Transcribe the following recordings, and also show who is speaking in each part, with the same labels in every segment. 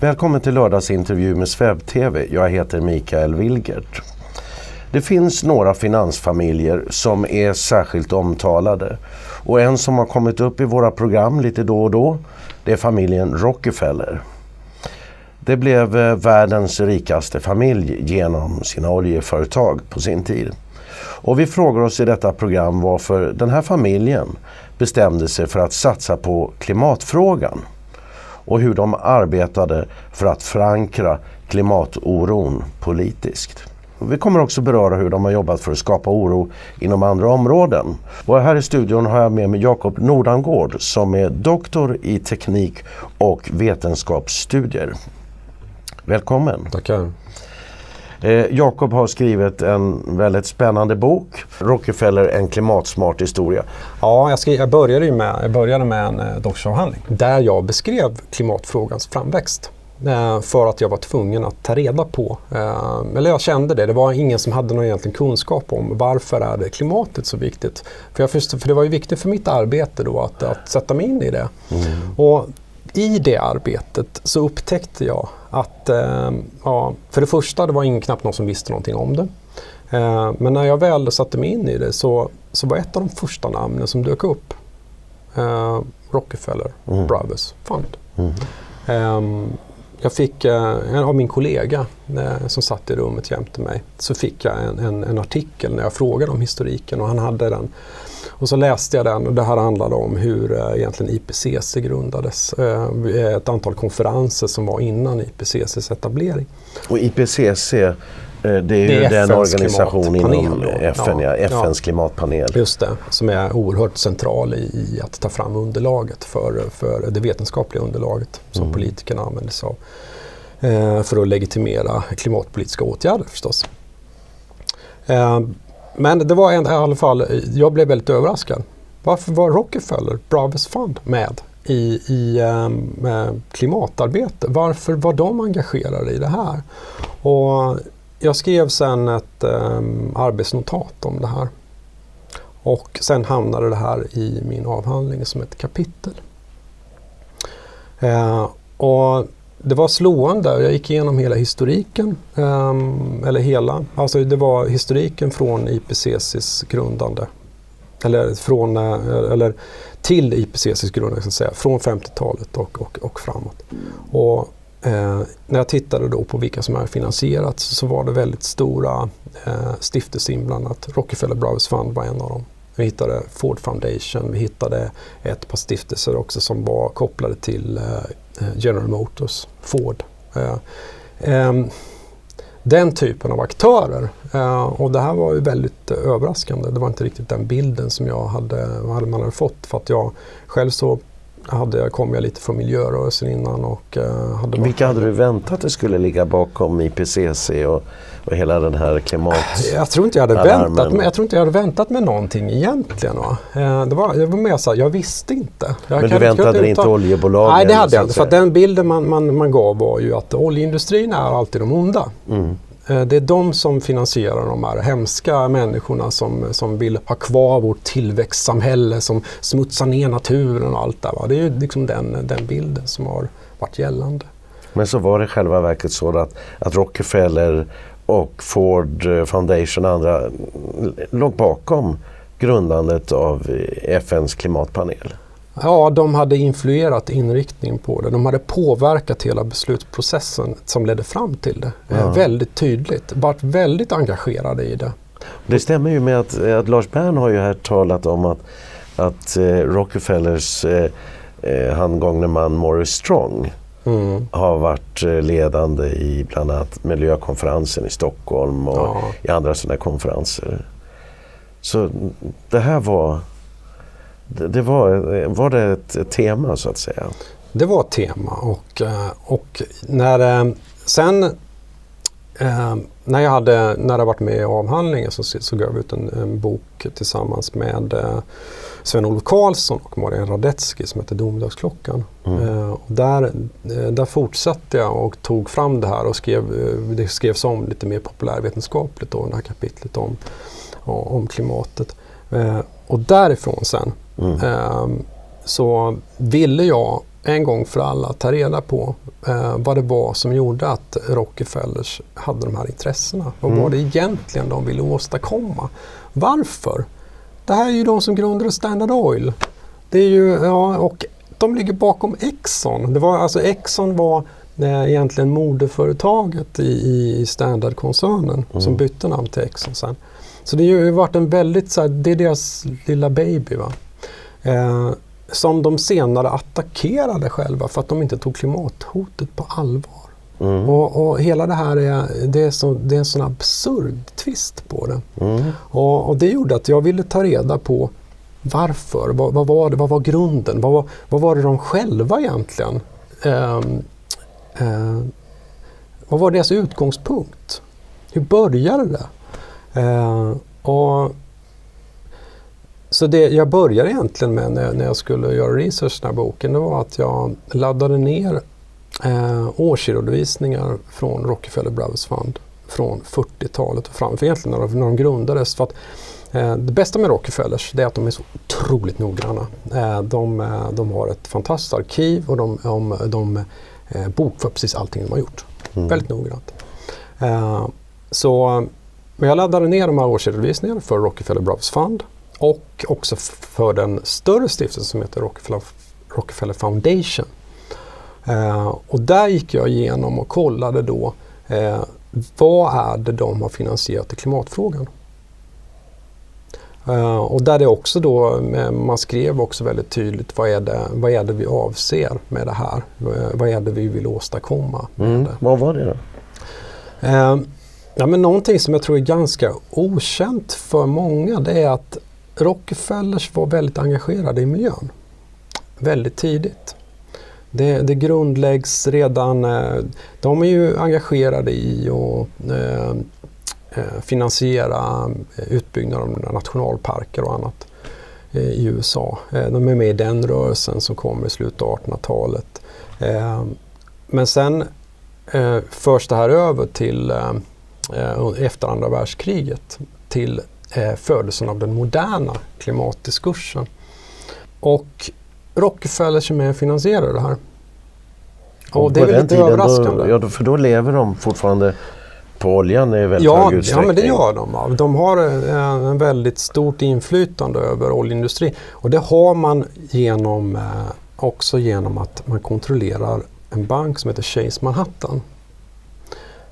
Speaker 1: Välkommen till lördagsintervju med Svev-TV. Jag heter Mikael Wilgert. Det finns några finansfamiljer som är särskilt omtalade. Och en som har kommit upp i våra program lite då och då, det är familjen Rockefeller. Det blev eh, världens rikaste familj genom sina oljeföretag på sin tid. Och vi frågar oss i detta program varför den här familjen bestämde sig för att satsa på klimatfrågan och hur de arbetade för att förankra klimatoron politiskt. Vi kommer också beröra hur de har jobbat för att skapa oro inom andra områden. Och här i studion har jag med mig Jakob Nordangård som är doktor i teknik och vetenskapsstudier. Välkommen!
Speaker 2: Tackar!
Speaker 1: Eh, Jakob har skrivit en väldigt spännande bok, Rockefeller, en klimatsmart historia.
Speaker 2: Ja, jag, skrev, jag, började, med, jag började med en eh, doktorsavhandling där jag beskrev klimatfrågans framväxt. Eh, för att jag var tvungen att ta reda på, eh, eller jag kände det, det var ingen som hade någon egentlig kunskap om varför är det klimatet så viktigt. För, jag först, för det var ju viktigt för mitt arbete då att, att sätta mig in i det. Mm. Och i det arbetet så upptäckte jag att, eh, ja, för det första, det var ingen, knappt någon som visste någonting om det. Eh, men när jag väl satte mig in i det så, så var ett av de första namnen som dök upp eh, Rockefeller mm. Brothers Fund. Mm. Ehm, jag fick, eh, av min kollega eh, som satt i rummet jämte mig, så fick jag en, en, en, artikel när jag frågade om historiken och han hade den. Och så läste jag den och det här handlade om hur eh, egentligen IPCC grundades. ett antal konferenser som var innan IPCCs etablering.
Speaker 1: Och IPCC det är ju det är den organisation inom FN, ja, FNs ja. klimatpanel.
Speaker 2: Just det, som är oerhört central i, i, att ta fram underlaget för, för det vetenskapliga underlaget som mm. politikerna använder sig av. Eh, för att legitimera klimatpolitiska åtgärder förstås. Eh, men det var en, i alla fall, jag blev väldigt överraskad. Varför var Rockefeller, Brothers Fund, med i, i um, klimatarbete? Varför var de engagerade i det här? Och jag skrev sen ett um, arbetsnotat om det här. Och sen hamnade det här i min avhandling som ett kapitel. Uh, och det var slående. Jag gick igenom hela historiken. Um, eller hela, alltså det var historiken från IPCCs grundande. Eller, från, eh, eller till IPCCs grundande, ska säga, från 50-talet och, och, och framåt. Och Eh, när jag tittade då på vilka som är finansierat så var det väldigt stora eh, stiftelser inblandat. Rockefeller Brothers Fund var en av dem. Vi hittade Ford Foundation, vi hittade ett par stiftelser också som var kopplade till eh, General Motors, Ford. Eh, ehm, den typen av aktörer. Eh, och det här var ju väldigt överraskande. Det var inte riktigt den bilden som jag hade, man hade fått. För att jag själv så hade, kom jag lite från miljörörelsen innan. Och, uh, hade
Speaker 1: Vilka hade du väntat det skulle ligga bakom IPCC och, och hela den här klimat...
Speaker 2: Jag tror, inte jag, hade väntat, jag tror inte jag hade väntat med någonting egentligen. Va? Uh, det var, jag var mer så jag visste inte. Jag
Speaker 1: Men du väntade dig inte oljebolagen?
Speaker 2: Nej, det hade jag inte. För den bilden man, man, man gav var ju att oljeindustrin är alltid de onda. Mm. Eh, det är de som finansierar de här hemska människorna som, som vill ha kvar vårt tillväxtsamhälle, som smutsar ner naturen och allt det där. Det är ju liksom den, den bilden som har varit gällande.
Speaker 1: Men så var det själva verket så att, att Rockefeller och Ford eh, Foundation och andra mm, låg bakom grundandet av eh, FNs klimatpanel?
Speaker 2: Ja, de hade influerat inriktningen på det. De hade påverkat hela beslutsprocessen som ledde fram till det. Ja. Väldigt tydligt. Varit väldigt engagerade i det.
Speaker 1: Det stämmer ju med att, att Lars Bern har ju här talat om att, att eh, Rockefellers eh, eh, handgångne man Morris Strong mm. har varit eh, ledande i bland annat miljökonferensen i Stockholm och ja. i andra sådana konferenser. Så det här var det var, var det ett tema så att säga?
Speaker 2: Det var ett tema och, eh, och när eh, sen eh, när jag hade när jag varit med i avhandlingen så, så gav jag ut en, en bok tillsammans med Sven-Olof Karlsson och Marian Radetzky som heter Domedagsklockan. Mm. där, där fortsatte jag och tog fram det här och skrev, det skrevs om lite mer populärvetenskapligt då, det här kapitlet om, om klimatet. och därifrån sen Mm. så ville jag en gång för alla ta reda på eh, vad det var som gjorde att Rockefellers hade de här intressena. Vad
Speaker 1: Mm.
Speaker 2: var det egentligen de ville åstadkomma? Varför? Det här är ju de som grundade Standard Oil. Det är ju, ja, och de ligger bakom Exxon. Det var, alltså Exxon var eh, egentligen moderföretaget i, i Standard-koncernen som bytte namn till Exxon sen. Så det har ju varit en väldigt, så här, det är deras lilla baby. Va? Eh, som de senare attackerade själva för att de inte tog klimathotet på allvar.
Speaker 1: Mm.
Speaker 2: Och, och hela det här är, det är, så, det är en sån absurd twist på det.
Speaker 1: Mm.
Speaker 2: Och, och det gjorde att jag ville ta reda på varför, vad, vad, var, det, vad var grunden, vad, var- vad var det de själva egentligen, ehm, eh, vad var deras utgångspunkt? Hur började det? Eh, och, så det jag började egentligen med när, när jag skulle göra research i den här boken, det var att jag laddade ner eh, årsredovisningar från Rockefeller Brothers Fund från 40-talet och fram, för egentligen när de, när de grundades. För att, eh, det bästa med Rockefellers det är att de är så otroligt noggranna. Eh, de, eh, de har ett fantastiskt arkiv och de, de, de eh, bokför precis allting de har gjort. Väldigt noggrant. Eh, så men jag laddade ner de här årsredovisningarna för Rockefeller Brothers Fund och också för den större stiftelsen som heter Rockefeller, Rockefeller Foundation. Eh, och där gick jag igenom och kollade då eh, vad är det de har finansierat i klimatfrågan. Eh, och där det också då, eh, man skrev också väldigt tydligt vad är, det, vad är det vi avser med det här? Eh, Vad är det vi vill åstadkomma med
Speaker 1: Mm. Vad var det då?
Speaker 2: Eh, ja, men någonting som jag tror är ganska okänt för många det är att Rockefellers var väldigt engagerade i miljön. Väldigt tidigt. Det, det grundläggs redan, eh, de är ju engagerade i att eh, eh finansiera eh, utbyggnad av nationalparker och annat i USA. De är med i den rörelsen som kommer i slutet av 1800-talet. Men sen förs det här över till efter andra världskriget till eh, födelsen av den moderna klimatdiskursen. Och Rockefeller är med och finansierar det här. Och det är väl lite överraskande.
Speaker 1: Då, ja, för då lever de fortfarande på oljan i väldigt
Speaker 2: Ja,
Speaker 1: hög
Speaker 2: ja,
Speaker 1: utsträckning.
Speaker 2: men det gör de. va. De har eh, en väldigt stort inflytande över oljeindustrin. Och det har man genom, eh, också genom att man kontrollerar en bank som heter Chase Manhattan.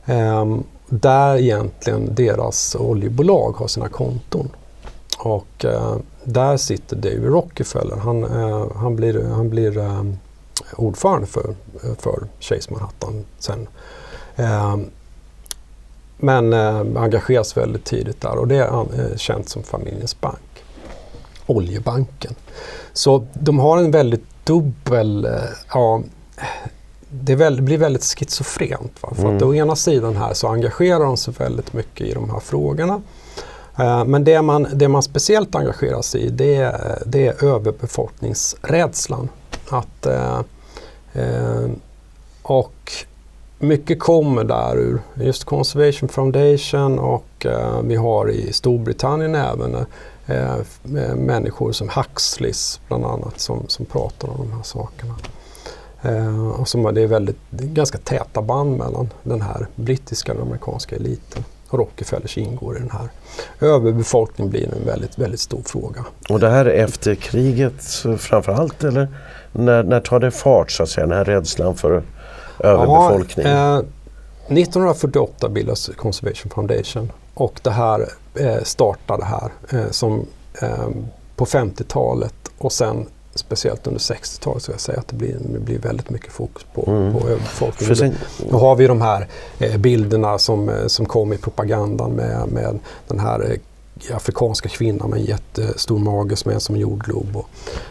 Speaker 2: Ehm, där egentligen deras oljebolag har sina konton. Och eh, där sitter David Rockefeller. Han, eh, han blir, han blir eh, ordförande för, för Chase Manhattan sen. Eh, men eh, engageras väldigt tidigt där och det är eh, känt som familjens bank. Oljebanken. Så de har en väldigt dubbel, eh, ja, det, är väl, det blir väldigt schizofrent. Va? För att
Speaker 1: Mm.
Speaker 2: å ena sidan här så engagerar de sig väldigt mycket i de här frågorna. Eh, Men det man, det man speciellt engagerar sig i det, är- det är överbefolkningsrädslan. Att, eh, eh, och mycket kommer där ur just Conservation Foundation och eh, vi har i Storbritannien även människor som Huxleys bland annat som, som pratar om de här sakerna. Eh, och som, det är väldigt, det är ganska täta band mellan den här brittiska och amerikanska eliten. Och Rockefellers ingår i den här. Överbefolkning blir en väldigt, väldigt stor fråga.
Speaker 1: Och det här är efter kriget framför allt eller när, när tar det fart så att säga, den här rädslan för överbefolkning?
Speaker 2: Ja, eh, 1948 bildas Conservation Foundation och det här eh, startade här eh, som eh, på 50-talet och sen speciellt under 60-talet så jag säga att det blir, det blir väldigt mycket fokus på,
Speaker 1: Mm.
Speaker 2: på överbefolkning.
Speaker 1: Sen,
Speaker 2: Då har vi de här eh, bilderna som, eh, som kom i propagandan med, med den här eh, afrikanska kvinnan med en jättestor mage som är som en jordglob. Och,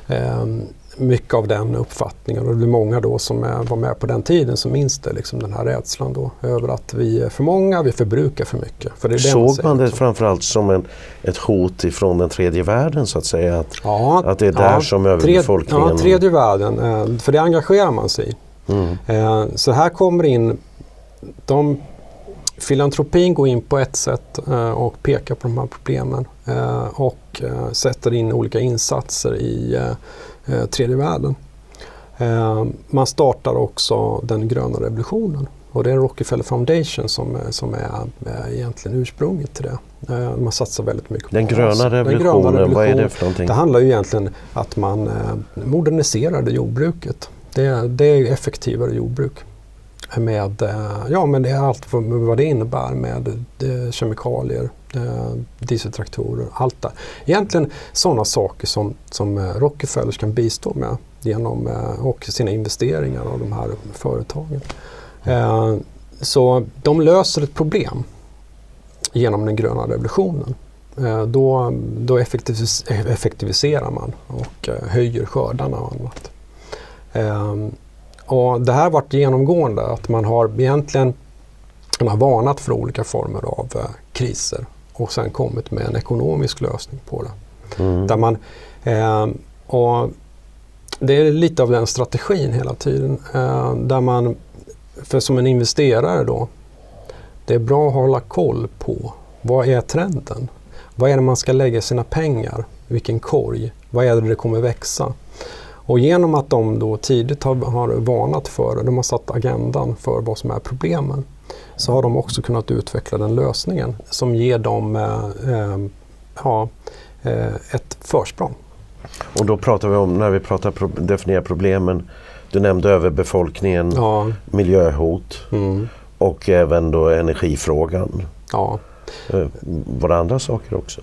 Speaker 2: ehm, mycket av den uppfattningen och det är många då som är, var med på den tiden som minns det, liksom den här rädslan då över att vi är för många, vi förbrukar för mycket. För det
Speaker 1: såg man det framförallt som en, ett hot ifrån den tredje världen så att säga? Att,
Speaker 2: Ja,
Speaker 1: att det är där som överbefolkningen-
Speaker 2: Tred, ja, tredje världen, eh, för det engagerar man sig i.
Speaker 1: mm,
Speaker 2: Eh, Så här kommer in, de, filantropin går in på ett sätt eh, och pekar på de här problemen och sätter in olika insatser i eh, eh, tredje världen. Eh, man startar också den gröna revolutionen. Och det är Rockefeller Foundation som, som är, egentligen ursprunget till det. Eh, man satsar väldigt mycket på
Speaker 1: den gröna, den gröna revolutionen, vad är det för någonting?
Speaker 2: Det handlar ju egentligen att man eh, moderniserade jordbruket. Det, det är effektivare jordbruk. Med, eh, ja, men det är allt vad det innebär med eh, kemikalier, eh, Eh, dieseltraktorer, allt det. Egentligen sådana saker som, som eh, Rockefellers kan bistå med genom, eh, och sina investeringar av de här företagen. Så de löser ett problem genom den gröna revolutionen. Då, då effektiviserar man och höjer skördarna och annat. Och det här har varit genomgående, att man har egentligen man har varnat för olika former av eh, kriser och sen kommit med en ekonomisk lösning på det. Mm. Där man, eh, och det är lite av den strategin hela tiden. Eh, där man, för som en investerare då, det är bra att hålla koll på vad är trenden? Vad är det man ska lägga sina pengar? Vilken korg? Vad är det det kommer växa? Och genom att de då tidigt har, har varnat för det, de har satt agendan för vad som är problemen, så har de också kunnat utveckla den lösningen som ger dem eh, eh, ja, eh, ett försprång.
Speaker 1: Och då pratar vi om, när vi pratar pro definierar problemen, du nämnde överbefolkningen, ja. miljöhot mm. och även då energifrågan. Ja. Var det andra saker också?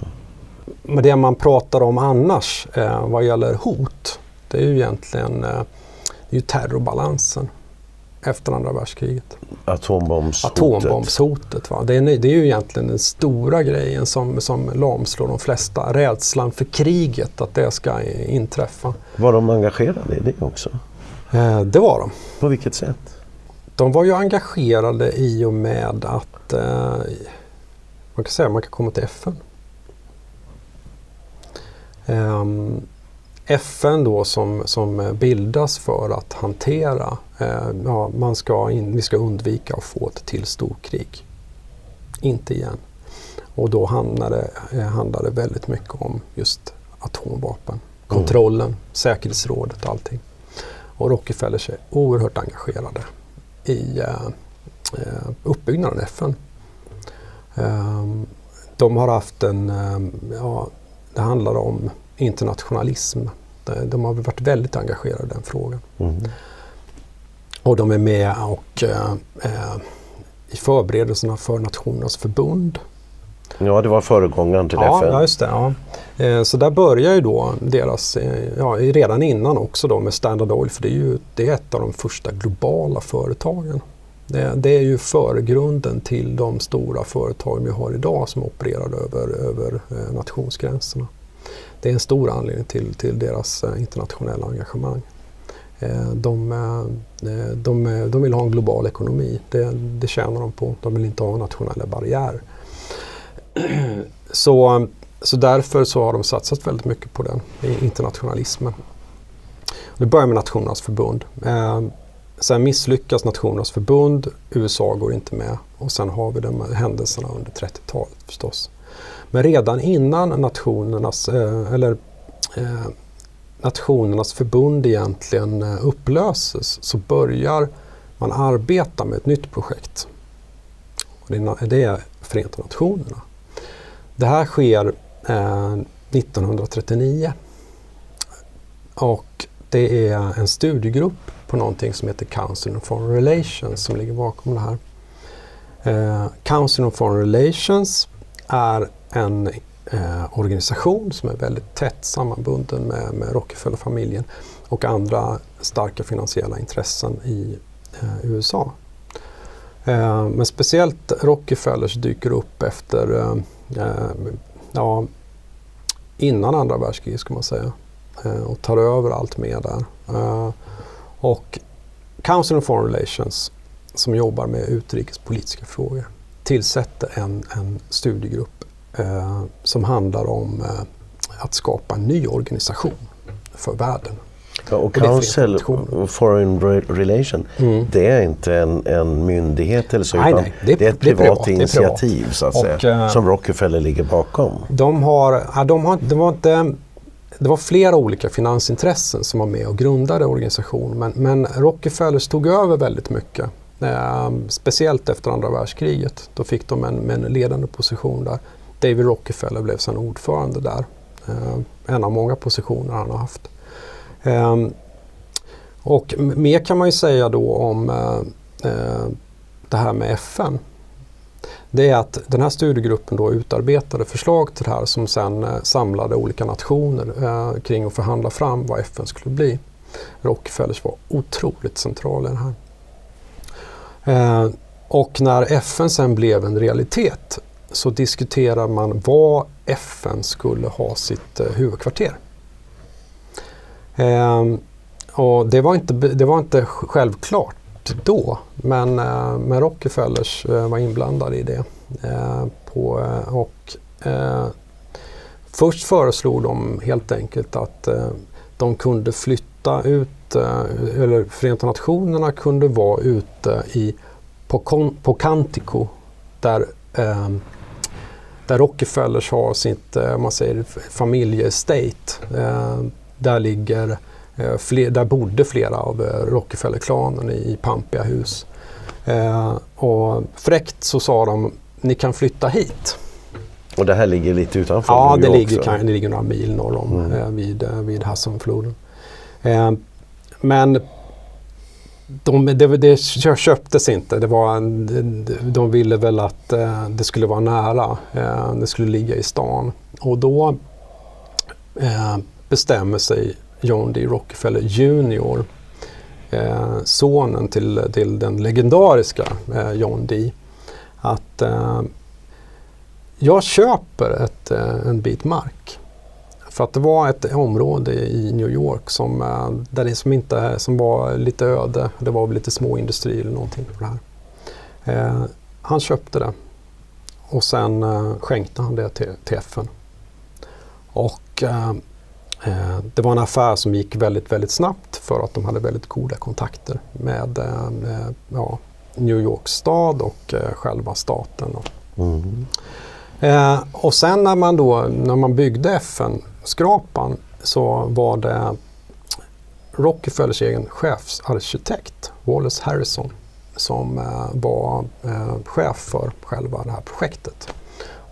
Speaker 2: Men det man pratar om annars eh, vad gäller hot det är ju egentligen eh, det är ju terrorbalansen efter andra världskriget.
Speaker 1: Atombombshotet.
Speaker 2: Atombombshotet. Va? Det, är, det är ju egentligen den stora grejen som, som lamslår de flesta. Rädslan för kriget, att det ska inträffa.
Speaker 1: Var de engagerade i det också?
Speaker 2: Eh, det var de.
Speaker 1: På vilket sätt?
Speaker 2: De var ju engagerade i och med att eh, man kan säga att man kan komma till FN. Um, FN då som, som bildas för att hantera, eh, ja, man ska in, vi ska undvika att få ett till storkrig. Inte igen. Och då handlar det, eh, handlar det väldigt mycket om just atomvapen. Kontrollen, mm. säkerhetsrådet och allting. Och Rockefeller är oerhört engagerade i eh, eh uppbyggnaden av FN. Um, de har haft en, um, ja, det handlar om internationalism. De har varit väldigt engagerade i den frågan. Mm. Och de är med och eh, eh, i förberedelserna för Nationernas förbund.
Speaker 1: Ja, det var föregångaren till
Speaker 2: ja,
Speaker 1: FN.
Speaker 2: Ja, just det. Ja. Eh, så där börjar ju då deras, eh, ja, redan innan också då med Standard Oil, för det är ju det är ett av de första globala företagen. Det, det är ju förgrunden till de stora företag vi har idag som opererar över, över eh, nationsgränserna det är en stor anledning till, till deras eh, internationella engagemang. Eh, de, eh, eh, de, de, vill ha en global ekonomi. Det, det tjänar de på. De vill inte ha nationella barriärer. Så, så därför så har de satsat väldigt mycket på den internationalismen. Det börjar med Nationernas förbund. sen misslyckas Nationernas förbund, USA går inte med och sen har vi de händelserna under 30-talet förstås. Men redan innan nationernas, eller, nationernas förbund egentligen eh, upplöses så börjar man arbeta med ett nytt projekt. Och det är Förenta Nationerna. Det här sker eh, 1939. Och det är en studiegrupp på någonting som heter Council on Foreign Relations som ligger bakom det här. Eh, Council on Foreign Relations är en eh, organisation som är väldigt tätt sammanbunden med, med Rockefeller-familjen och andra starka finansiella intressen i eh, USA. Eh, men speciellt Rockefellers dyker upp efter, eh, eh ja, innan andra världskriget ska man säga eh, och tar över allt mer där. Eh, och Council on Foreign Relations som jobbar med utrikespolitiska frågor tillsätter en, en studiegrupp eh, som handlar om eh, att skapa en ny organisation för världen.
Speaker 1: Ja, och Council Foreign Relation, mm. det är inte en, en myndighet eller så, nej, nej, det, det, är ett privat, det är privat initiativ så att och, säga, uh, som Rockefeller ligger bakom.
Speaker 2: De har, ja, de har, de har inte det var flera olika finansintressen som var med och grundade organisationen men, men Rockefeller tog över väldigt mycket. Eh, speciellt efter andra världskriget. Då fick de en, en ledande position där. David Rockefeller blev sedan ordförande där. Eh, en av många positioner han har haft. Eh, och mer kan man ju säga då om eh, eh det här med FN det är att den här studiegruppen då utarbetade förslag till det här som sen eh, samlade olika nationer eh, kring att förhandla fram vad FN skulle bli. Rockefellers var otroligt central i det här. Eh, och när FN sen blev en realitet så diskuterar man var FN skulle ha sitt eh, huvudkvarter. Eh, och det var, inte, det var inte självklart då. Men, eh, men Rockefellers eh, var inblandade i det. Eh, på, eh, och, eh, först föreslog de helt enkelt att eh, de kunde flytta ut, eller Förenta Nationerna kunde vara ute i, på, på Cantico där, ehm, där Rockefellers har sitt man säger, familjeestate. där ligger Eh, fler, där bodde flera av eh, Rockefeller-klanen i pampiga hus. Eh, och fräckt så sa de, ni kan flytta hit.
Speaker 1: Och det här ligger lite utanför
Speaker 2: Ja, det ligger, kan, det ligger några mil norr om mm. eh, vid, eh, vid Hudsonfloden. Eh, men de, det, det köptes inte. Det var, de ville väl att eh, det skulle vara nära. Eh, det skulle ligga i stan. Och då eh, bestämmer sig John D. Rockefeller Jr. Sonen till, till den legendariska John D. Att jag köper ett, en bit mark. För att det var ett område i New York som, eh, där det som, inte, som var lite öde. Det var lite småindustri eller någonting. På det här. Eh, han köpte det och sen skänkte han det till, till FN. Och Eh, det var en affär som gick väldigt, väldigt snabbt för att de hade väldigt goda kontakter med eh, ja, New York stad och eh, själva staten. Mm. och sen när man, då, när man byggde FN-skrapan så var det Rockefellers egen chefsarkitekt Wallace Harrison som var chef för själva det här projektet.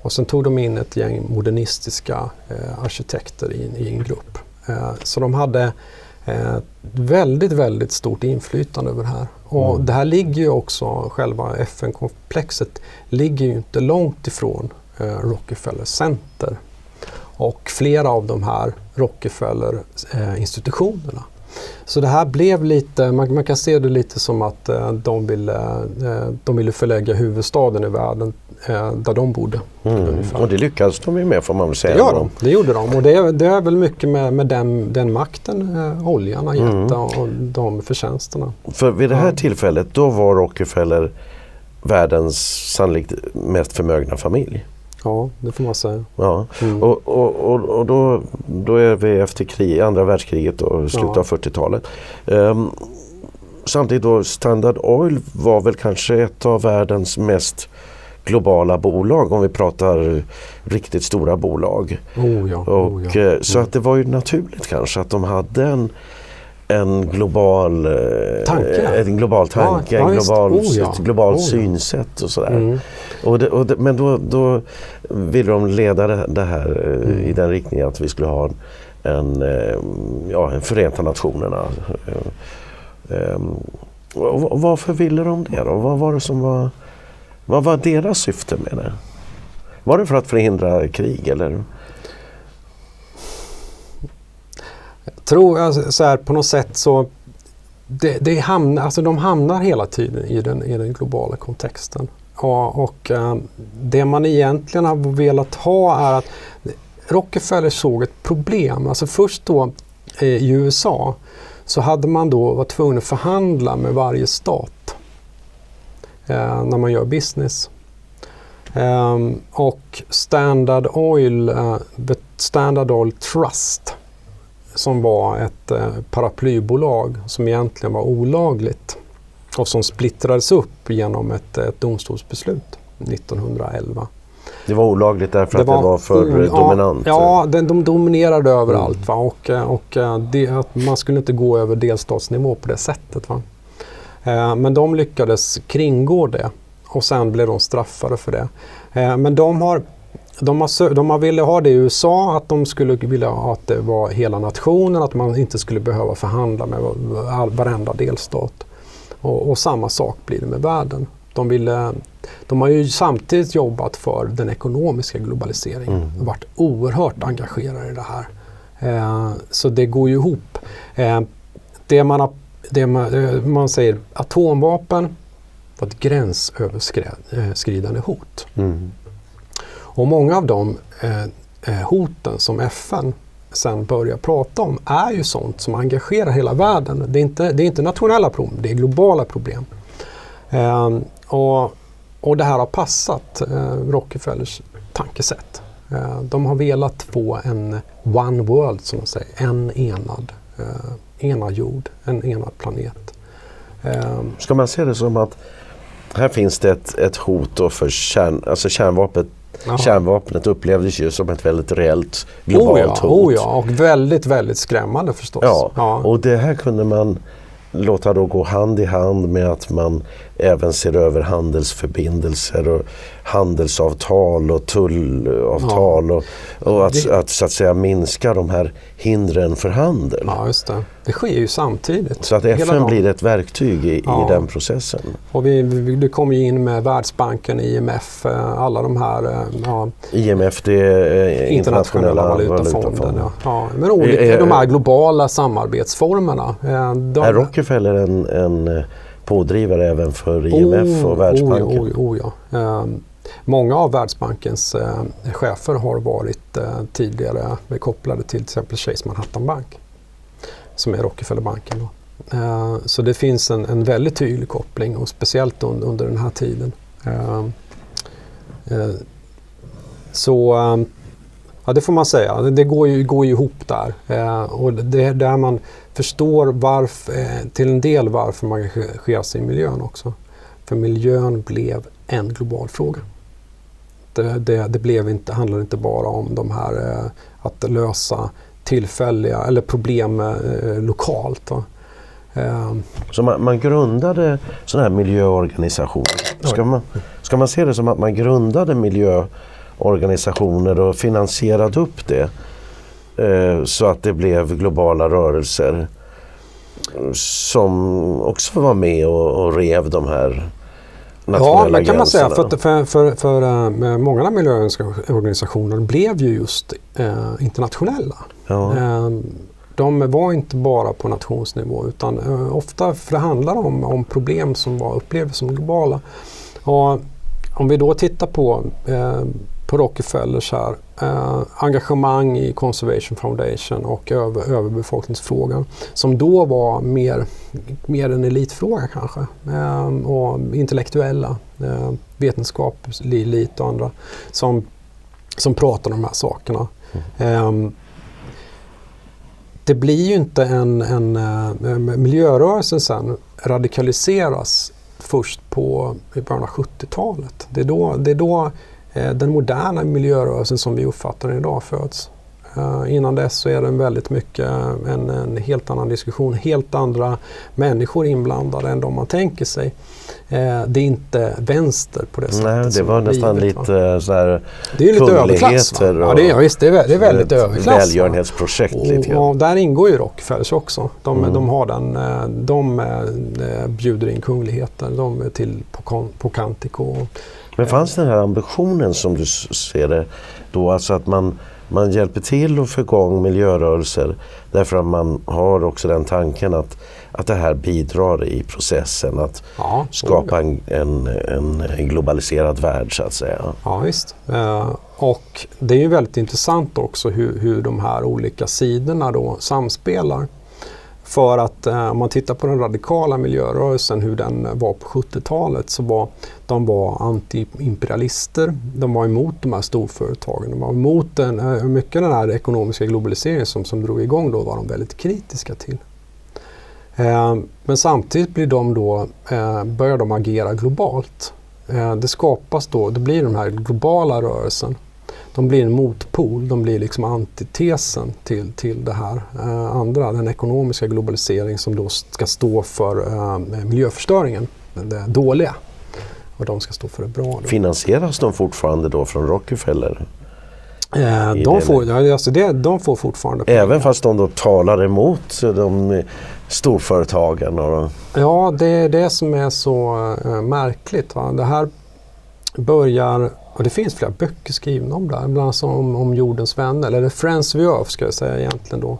Speaker 2: Och sen tog de in ett gäng modernistiska eh, arkitekter i, en grupp. Eh, så de hade eh, väldigt, väldigt stort inflytande över det här. Och mm. det här ligger ju också, själva FN-komplexet ligger ju inte långt ifrån eh, Rockefeller Center. Och flera av de här Rockefeller-institutionerna så det här blev lite, man, man kan se det lite som att eh, de, ville, eh, de ville förlägga huvudstaden i världen eh, där de bodde.
Speaker 1: Mm. Och det lyckades de ju med får man väl säga.
Speaker 2: Gör de. det gjorde de och det, det är väl mycket med, med den, den makten eh, oljan har gett mm. och de förtjänsterna.
Speaker 1: För vid det här ja. tillfället då var Rockefeller världens sannolikt mest förmögna familj.
Speaker 2: Ja, det får man säga.
Speaker 1: Ja. Mm. Och, och, och, och, då, då är vi efter krig, andra världskriget och slutet ja. av 40-talet. Um, ehm, samtidigt då Standard Oil var väl kanske ett av världens mest globala bolag om vi pratar riktigt stora bolag.
Speaker 2: Oh ja,
Speaker 1: och,
Speaker 2: oh ja.
Speaker 1: Eh, så att det var ju naturligt kanske att de hade en en global
Speaker 2: eh, tanke,
Speaker 1: en global tanke, ja, en global, oh, ja. ett globalt oh, synsätt och sådär. Mm. Och, det, och det, men då, då ville de leda det, här eh, mm. i den riktningen att vi skulle ha en, eh, ja, en Förenta Nationerna. Och varför ville de det då? Vad var det som var, vad var deras syfte med det? Var det för att förhindra krig eller?
Speaker 2: Jag tror alltså, så här, på något sätt så det, det hamnar, alltså de hamnar hela tiden i den, i den globala kontexten. Ja, och eh, det man egentligen har velat ha är att Rockefeller såg ett problem. Alltså först då eh, i USA så hade man då varit tvungen att förhandla med varje stat eh, när man gör business. Eh, och Standard Oil, eh, Standard Oil Trust som var ett eh, paraplybolag som egentligen var olagligt och som splittrades upp genom ett, ett domstolsbeslut 1911.
Speaker 1: Det var olagligt därför att det var för
Speaker 2: ja,
Speaker 1: dominant?
Speaker 2: Ja, de, de dominerade överallt. Va? Och, och det, att man skulle inte gå över delstatsnivå på det sättet. Va? Men de lyckades kringgå det och sen blev de straffade för det. Men de har de, har, de har ville ha det i USA, att de skulle vilja ha att det var hela nationen, att man inte skulle behöva förhandla med varenda delstat. Och, och samma sak blir det med världen. De, ville, de har ju samtidigt jobbat för den ekonomiska globaliseringen mm. och varit oerhört engagerade i det här. Eh, så det går ju ihop. Eh, det, man har, det man, eh, man säger atomvapen var ett gränsöverskridande hot. Mm. Och många av de eh, eh, hoten som FN sen börjar prata om är ju sånt som engagerar hela världen. Det är inte, det är inte nationella problem, det är globala problem. Eh, och, och det här har passat eh, Rockefellers tankesätt. Eh, de har velat få en one world, som de säger, en enad, eh, enad jord, en enad planet.
Speaker 1: Eh, Ska man se det som att här finns det ett, ett hot för kärn, alltså kärnvapnet Aha. Kärnvapnet upplevdes ju som ett väldigt reellt globalt oh ja, hot.
Speaker 2: Oh ja, och väldigt, väldigt skrämmande förstås.
Speaker 1: Ja, ja, och det här kunde man låta då gå hand i hand med att man även ser över handelsförbindelser och handelsavtal och tullavtal ja. och, och att, det... att, så att säga minska de här hindren för handel.
Speaker 2: Ja, just det. Det sker ju samtidigt.
Speaker 1: Så att FN blir ett verktyg i, ja. i den processen.
Speaker 2: Och vi, det kommer ju in med Världsbanken, IMF, eh, alla de här... Eh, ja,
Speaker 1: IMF, det är internationella, valutafonden. valutafonden
Speaker 2: ja. Men olika, de här globala samarbetsformerna.
Speaker 1: Eh, de, är Rockefeller en, en pådrivare även för IMF oh, och Världsbanken?
Speaker 2: Oh, oh, oh ja. Um, Många av Världsbankens eh, chefer har varit eh, tidigare kopplade till till exempel Chase Manhattan Bank som är Rockefellerbanken. Eh, så det finns en, en väldigt tydlig koppling och speciellt un, under den här tiden. Eh, eh, så eh, ja, det får man säga, det går ju, går ju ihop där. Eh, och det är där man förstår varför, eh, till en del varför man engagerar sig i miljön också. För miljön blev en global fråga. Det, det, det blev inte, handlade inte bara om de här eh, att lösa tillfälliga eller problem eh, lokalt.
Speaker 1: Eh. Så man, man grundade sådana här miljöorganisationer. Ska man, ska man se det som att man grundade miljöorganisationer och finansierade upp det eh, så att det blev globala rörelser som också var med och, och rev de här
Speaker 2: Ja, det kan man säga. För, för, för, för uh, många miljöorganisationer blev ju just uh, internationella. Ja. Uh, de var inte bara på nationsnivå utan uh, ofta för det handlar om, om problem som var upplevdes som globala. Och om vi då tittar på på Rockefellers här. Eh, engagemang i Conservation Foundation och över, överbefolkningsfrågan som då var mer, mer en elitfråga kanske. Eh, och intellektuella, eh, vetenskaplig elit och andra som, som pratar om de här sakerna. Mm. Eh, det blir ju inte en, en, en eh, miljörörelsen sen radikaliseras först på i början av 70-talet. Det är då, det är då Eh, den moderna miljörörelsen som vi uppfattar den idag föds. Eh, innan dess så är den väldigt mycket en, en, helt annan diskussion, helt andra människor inblandade än de man tänker sig. Uh, det är inte vänster på det sättet.
Speaker 1: Nej, det var nästan livet, lite så här
Speaker 2: Det är lite överklass. Va? Ja, det är, visst, det är, det är väldigt överklass.
Speaker 1: Välgörenhetsprojekt.
Speaker 2: Och, och, där ingår ju Rockefellers också. De, mm. de, har den, de bjuder in kungligheter de till på, på Kantico.
Speaker 1: Men fanns den här ambitionen som du ser det då, alltså att man, man hjälper till att få igång miljörörelser därför att man har också den tanken att, att det här bidrar i processen att ja, skapa en, en, en, globaliserad värld så att säga.
Speaker 2: Ja visst. Eh, och det är ju väldigt intressant också hur, hur de här olika sidorna då samspelar. För att eh, om man tittar på den radikala miljörörelsen, hur den var på 70-talet, så var de var antiimperialister. De var emot de här storföretagen. De var emot den, eh, mycket den här ekonomiska globaliseringen som, som drog igång då var de väldigt kritiska till. Eh, men samtidigt blir de då, eh, börjar de agera globalt. Eh, det skapas då, det blir den här globala rörelsen. De blir en motpol, de blir liksom antitesen till, till det här eh, andra, den ekonomiska globalisering som då ska stå för eh, miljöförstöringen, det dåliga. Och de ska stå för det bra. Då.
Speaker 1: Finansieras de fortfarande då från Rockefeller?
Speaker 2: Eh, de, får, alltså det, de får fortfarande
Speaker 1: pengar. Även fast de då talar emot de storföretagen? Och...
Speaker 2: Ja, det är det som är så äh, märkligt. Va? Det här börjar, och det finns flera böcker skrivna om det här, bland annat om, om jordens vänner, eller Friends of Earth ska jag säga egentligen då.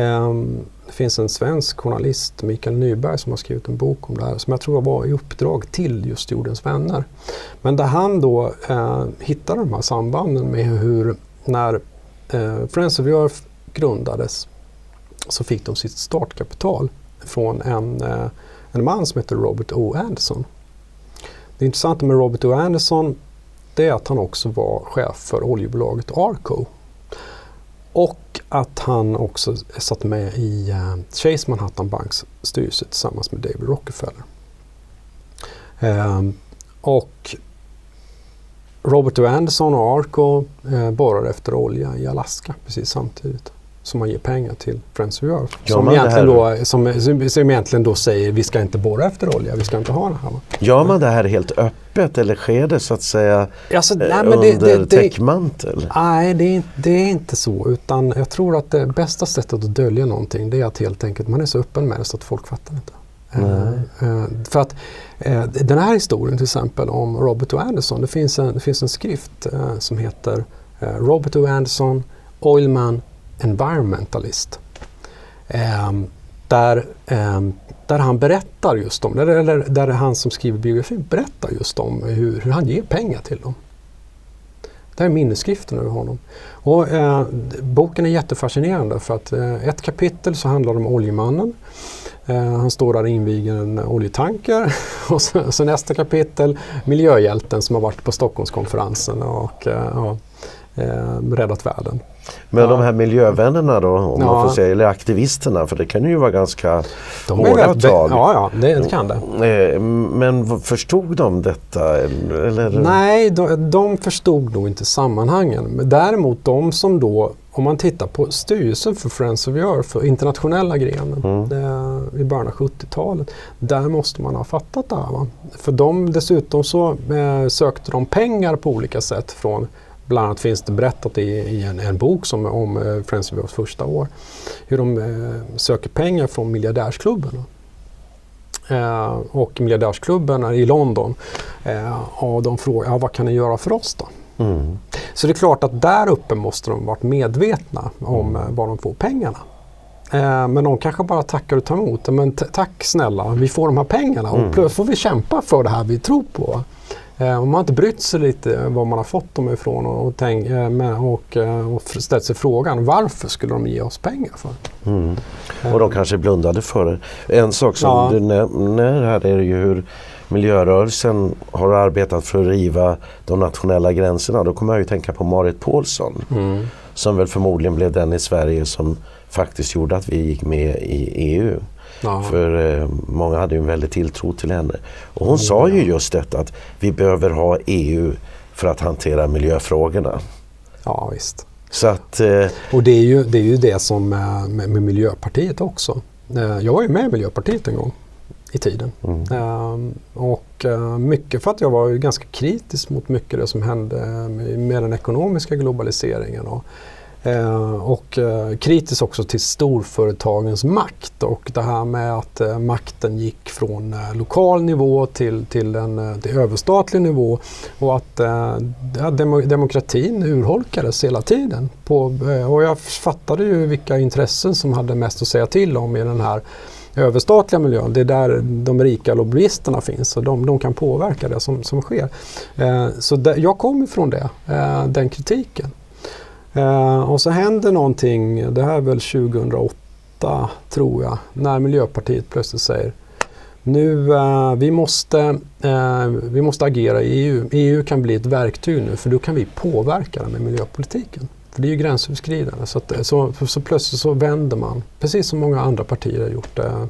Speaker 2: Um, det finns en svensk journalist, Mikael Nyberg, som har skrivit en bok om det här som jag tror var i uppdrag till just Jordens vänner. Men där han då eh, hittar de här sambanden med hur när eh, Friends of Earth grundades så fick de sitt startkapital från en, eh, en man som heter Robert O. Anderson. Det intressanta med Robert O. Anderson det är att han också var chef för oljebolaget Arco. Och att han också satt med i eh, Chase Manhattan Banks styrelse tillsammans med David Rockefeller. Eh, och Robert O. Anderson och Arco uh, borrar efter olja i Alaska precis samtidigt som man ger pengar till Friends of Earth. Som egentligen, då, som, som egentligen då säger vi ska inte borra efter olja, vi ska inte ha det här.
Speaker 1: Gör man det här helt öppet eller sker det så att säga alltså, nej, men under det, det, täckmantel?
Speaker 2: Nej, det är, det är inte så. Utan jag tror att det bästa sättet att dölja någonting det är att helt enkelt man är så öppen med det så att folk fattar inte. Uh, för att uh, den här historien till exempel om Robert O. Anderson, det finns en, det finns en skrift som heter Robert O. Anderson, Oilman environmentalist. Eh, där, eh, där han berättar just om, eller där han som skriver biografin berättar just om hur, hur han ger pengar till dem. Det här är minnesskriften över honom. Och, eh, boken är jättefascinerande för att eh, ett kapitel så handlar om oljemannen. Eh, han står där och inviger en oljetanker. och så, så, nästa kapitel miljöhjälten som har varit på Stockholmskonferensen och eh, eh, räddat världen.
Speaker 1: Men ja. de här miljövännerna då, om ja. man får säga, eller aktivisterna, för det kan ju vara ganska de hårda tag.
Speaker 2: Ja, ja det, kan det.
Speaker 1: Eh, men förstod de detta? Eller?
Speaker 2: Nej, de, de förstod nog inte sammanhangen. Men däremot de som då, om man tittar på styrelsen för Friends of Earth, för internationella grenen mm. det, i början av 70-talet, där måste man ha fattat det här. Va? För de, dessutom så eh, sökte de pengar på olika sätt från Bland annat finns det berättat i, i en, en, bok som, om eh, Friends of Yours första år. Hur de eh, söker pengar från miljardärsklubben. Eh, och miljardärsklubben är i London. Eh, och de frågar, ja, vad kan ni göra för oss då? Mm. Så det är klart att där uppe måste de varit medvetna om mm. Eh, var de får pengarna. Eh, men de kanske bara tackar och tar emot. Men tack snälla, vi får de här pengarna och mm. får vi kämpa för det här vi tror på. Eh, man har inte brytt sig lite var man har fått dem ifrån och, och, tänk, eh, och, eh, och ställt sig frågan varför skulle de ge oss pengar för?
Speaker 1: Mm. Och de kanske blundade för det. En sak som ja. du nämner här är ju hur miljörörelsen har arbetat för att riva de nationella gränserna. Då kommer jag ju tänka på Marit Paulsson mm. som väl förmodligen blev den i Sverige som faktiskt gjorde att vi gick med i EU. Ja. För eh, många hade ju en väldig tilltro till henne. Och hon mm. sa ju just detta att vi behöver ha EU för att hantera miljöfrågorna.
Speaker 2: Ja visst.
Speaker 1: Så att, eh,
Speaker 2: och det är, ju, det är ju det som eh, med, med Miljöpartiet också. Eh, jag var ju med i Miljöpartiet en gång i tiden. Mm. Uh, och uh, mycket för att jag var ganska kritisk mot mycket det som hände med den ekonomiska globaliseringen. Och, Eh, Eh, och eh, kritisk också till storföretagens makt och det här med att eh, makten gick från lokal nivå till, till en till överstatlig nivå och att ja, demokratin urholkades hela tiden. På, och jag fattade ju vilka intressen som hade mest att säga till om i den här överstatliga miljön. Det är där de rika lobbyisterna finns och de, de kan påverka det som, som sker. Eh, så där, jag kom ifrån det, eh, den kritiken. Eh, och så händer någonting, det här är väl 2008 tror jag, när Miljöpartiet plötsligt säger nu, eh, vi, måste, eh, vi måste agera i EU. EU kan bli ett verktyg nu för då kan vi påverka det med miljöpolitiken. För det är ju gränsöverskridande. Så, att, så, så, plötsligt så vänder man, precis som många andra partier har gjort.
Speaker 1: Eh,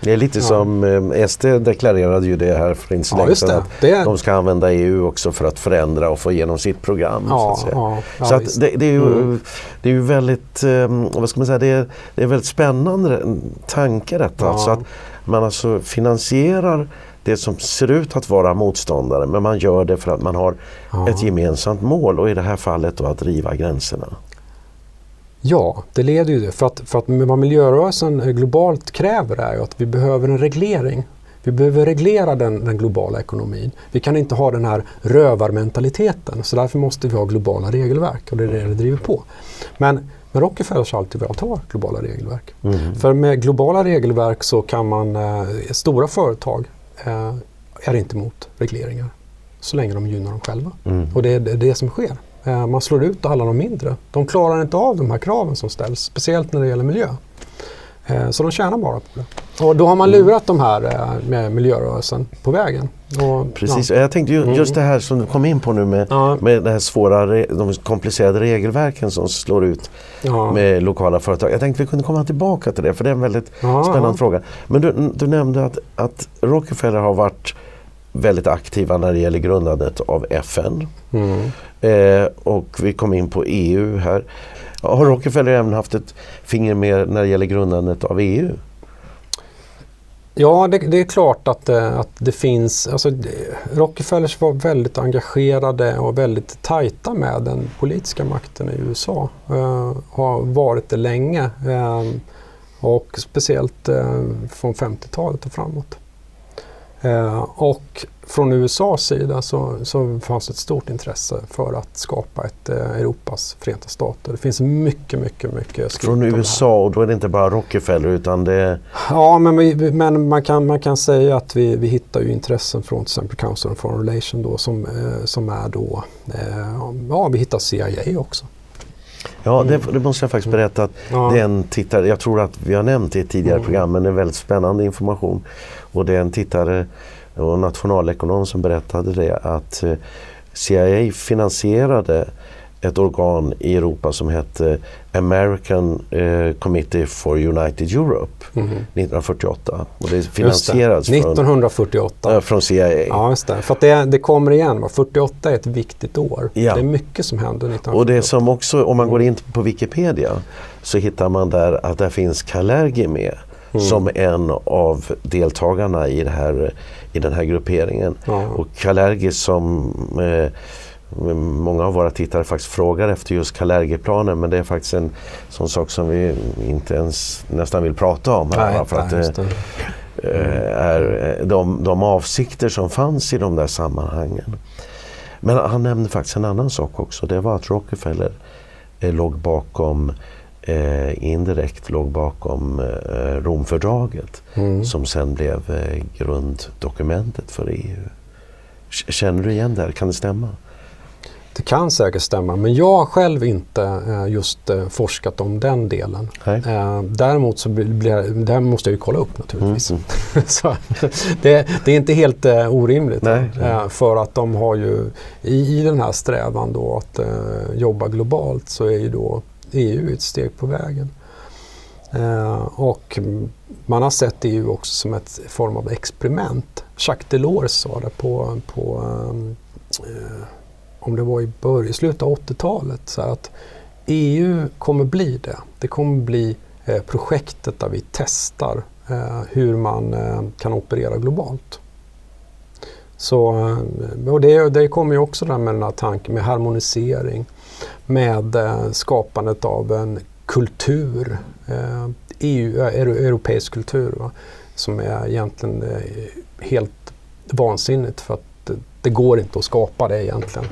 Speaker 1: det är lite
Speaker 2: Ja.
Speaker 1: som eh, SD deklarerade ju det här för inte så länge sedan. Att
Speaker 2: Det-
Speaker 1: de ska använda EU också för att förändra och få igenom sitt program. så att
Speaker 2: ja,
Speaker 1: att det, det, är ju,
Speaker 2: Mm.
Speaker 1: det är ju väldigt, eh, vad ska man säga, det är, det är väldigt spännande tanke detta. Alltså att man alltså finansierar det som ser ut att vara motståndare men man gör det för att man har ett gemensamt mål och i det här fallet då att riva gränserna.
Speaker 2: Ja, det leder ju det. För att, för att vad miljörörelsen globalt kräver är ju att vi behöver en reglering. Vi behöver reglera den, den globala ekonomin. Vi kan inte ha den här rövarmentaliteten. Så därför måste vi ha globala regelverk och det är det det driver på. Men, men Rockefeller har alltid velat ha globala regelverk. För med globala regelverk så kan man, eh, stora företag eh, är inte emot regleringar. Så länge de gynnar dem själva.
Speaker 1: Mm.
Speaker 2: Och det, är det som sker. Eh, man slår ut alla de mindre. De klarar inte av de här kraven som ställs, speciellt när det gäller miljö. Eh, så de tjänar bara på det. Och då har man
Speaker 1: Mm.
Speaker 2: lurat de här eh, med miljörörelsen på vägen. Och,
Speaker 1: Precis,
Speaker 2: Ja.
Speaker 1: jag tänkte ju,
Speaker 2: Mm.
Speaker 1: just det här som du kom in på nu med,
Speaker 2: Ja.
Speaker 1: med det här svåra, de komplicerade regelverken som slår ut
Speaker 2: Ja.
Speaker 1: med lokala företag. Jag tänkte vi kunde komma tillbaka till det för det är en väldigt spännande fråga. Men du, du nämnde att, att Rockefeller har varit väldigt aktiva när det gäller grundandet av FN.
Speaker 2: Mm.
Speaker 1: Eh, och vi kom in på EU här. Har Rockefeller även haft ett finger med när det gäller grundandet av EU?
Speaker 2: Ja, det, det är klart att, eh, att det finns... Alltså, Rockefellers var väldigt engagerade och väldigt tajta med den politiska makten i USA. Eh, har varit det länge. Eh, och speciellt eh, från 50-talet och framåt. Eh, och från USAs sida så, så fanns ett stort intresse för att skapa ett eh, Europas förenta stater. Det finns mycket, mycket, mycket
Speaker 1: Från. USA och då är det inte bara Rockefeller utan det
Speaker 2: Ja, men, vi, men man, kan, man kan säga att vi, vi hittar ju intressen från till exempel Council on Foreign Relation då, som, eh, som är då, eh, ja vi hittar CIA också.
Speaker 1: Ja, det, det måste jag faktiskt berätta att
Speaker 2: Mm. Ja.
Speaker 1: det är en tittare, jag tror att vi har nämnt det i tidigare
Speaker 2: Mm.
Speaker 1: program, men det är väldigt spännande information. Och det är en tittare och nationalekonom som berättade det att eh, CIA finansierade ett organ i Europa som hette American eh, Committee for United Europe
Speaker 2: Mhm.
Speaker 1: 1948. Och det finansierades
Speaker 2: det.
Speaker 1: från,
Speaker 2: 1948.
Speaker 1: äh, från CIA.
Speaker 2: Ja, just det. För det, det kommer igen. Va? 48 är ett viktigt år.
Speaker 1: Ja.
Speaker 2: Det är mycket som händer 1948.
Speaker 1: Och det som också, om man går in på Wikipedia så hittar man där att där finns Kalergi med
Speaker 2: Mm.
Speaker 1: som en av deltagarna i, här, i den här grupperingen.
Speaker 2: Ja.
Speaker 1: Och Kalergi som eh, många av våra tittare faktiskt frågar efter just Kalergi-planen men det är faktiskt en sån sak som vi inte ens nästan vill prata om här.
Speaker 2: Nej,
Speaker 1: för att
Speaker 2: nej, just det.
Speaker 1: eh, är eh, de, de avsikter som fanns i de där sammanhangen. Men han nämnde faktiskt en annan sak också. Det var att Rockefeller eh, låg bakom eh, indirekt låg bakom eh, Romfördraget
Speaker 2: Mm.
Speaker 1: som sen blev eh, grunddokumentet för EU. Känner du igen det här? Kan det stämma?
Speaker 2: Det kan säkert stämma, men jag har själv inte eh, just eh, forskat om den delen.
Speaker 1: Nej.
Speaker 2: Eh, däremot så blir, det här måste jag ju kolla upp naturligtvis.
Speaker 1: Mm,
Speaker 2: så, det, det är inte helt orimligt.
Speaker 1: Nej, nej.
Speaker 2: För att de har ju i, i den här strävan då att jobba globalt så är ju då EU är ett steg på vägen. Eh, och man har sett EU också som ett form av experiment. Jacques Delors sa det på, på eh, eh om det var i början, slutet av 80-talet, så att EU kommer bli det. Det kommer bli eh, projektet där vi testar eh, hur man eh, kan operera globalt. Så, eh, och det, det kommer ju också där med den här tanken med harmonisering, med eh, skapandet av en kultur, eh, EU, eh, euro, europeisk kultur, va, som är egentligen helt vansinnigt för att det, går inte att skapa det egentligen.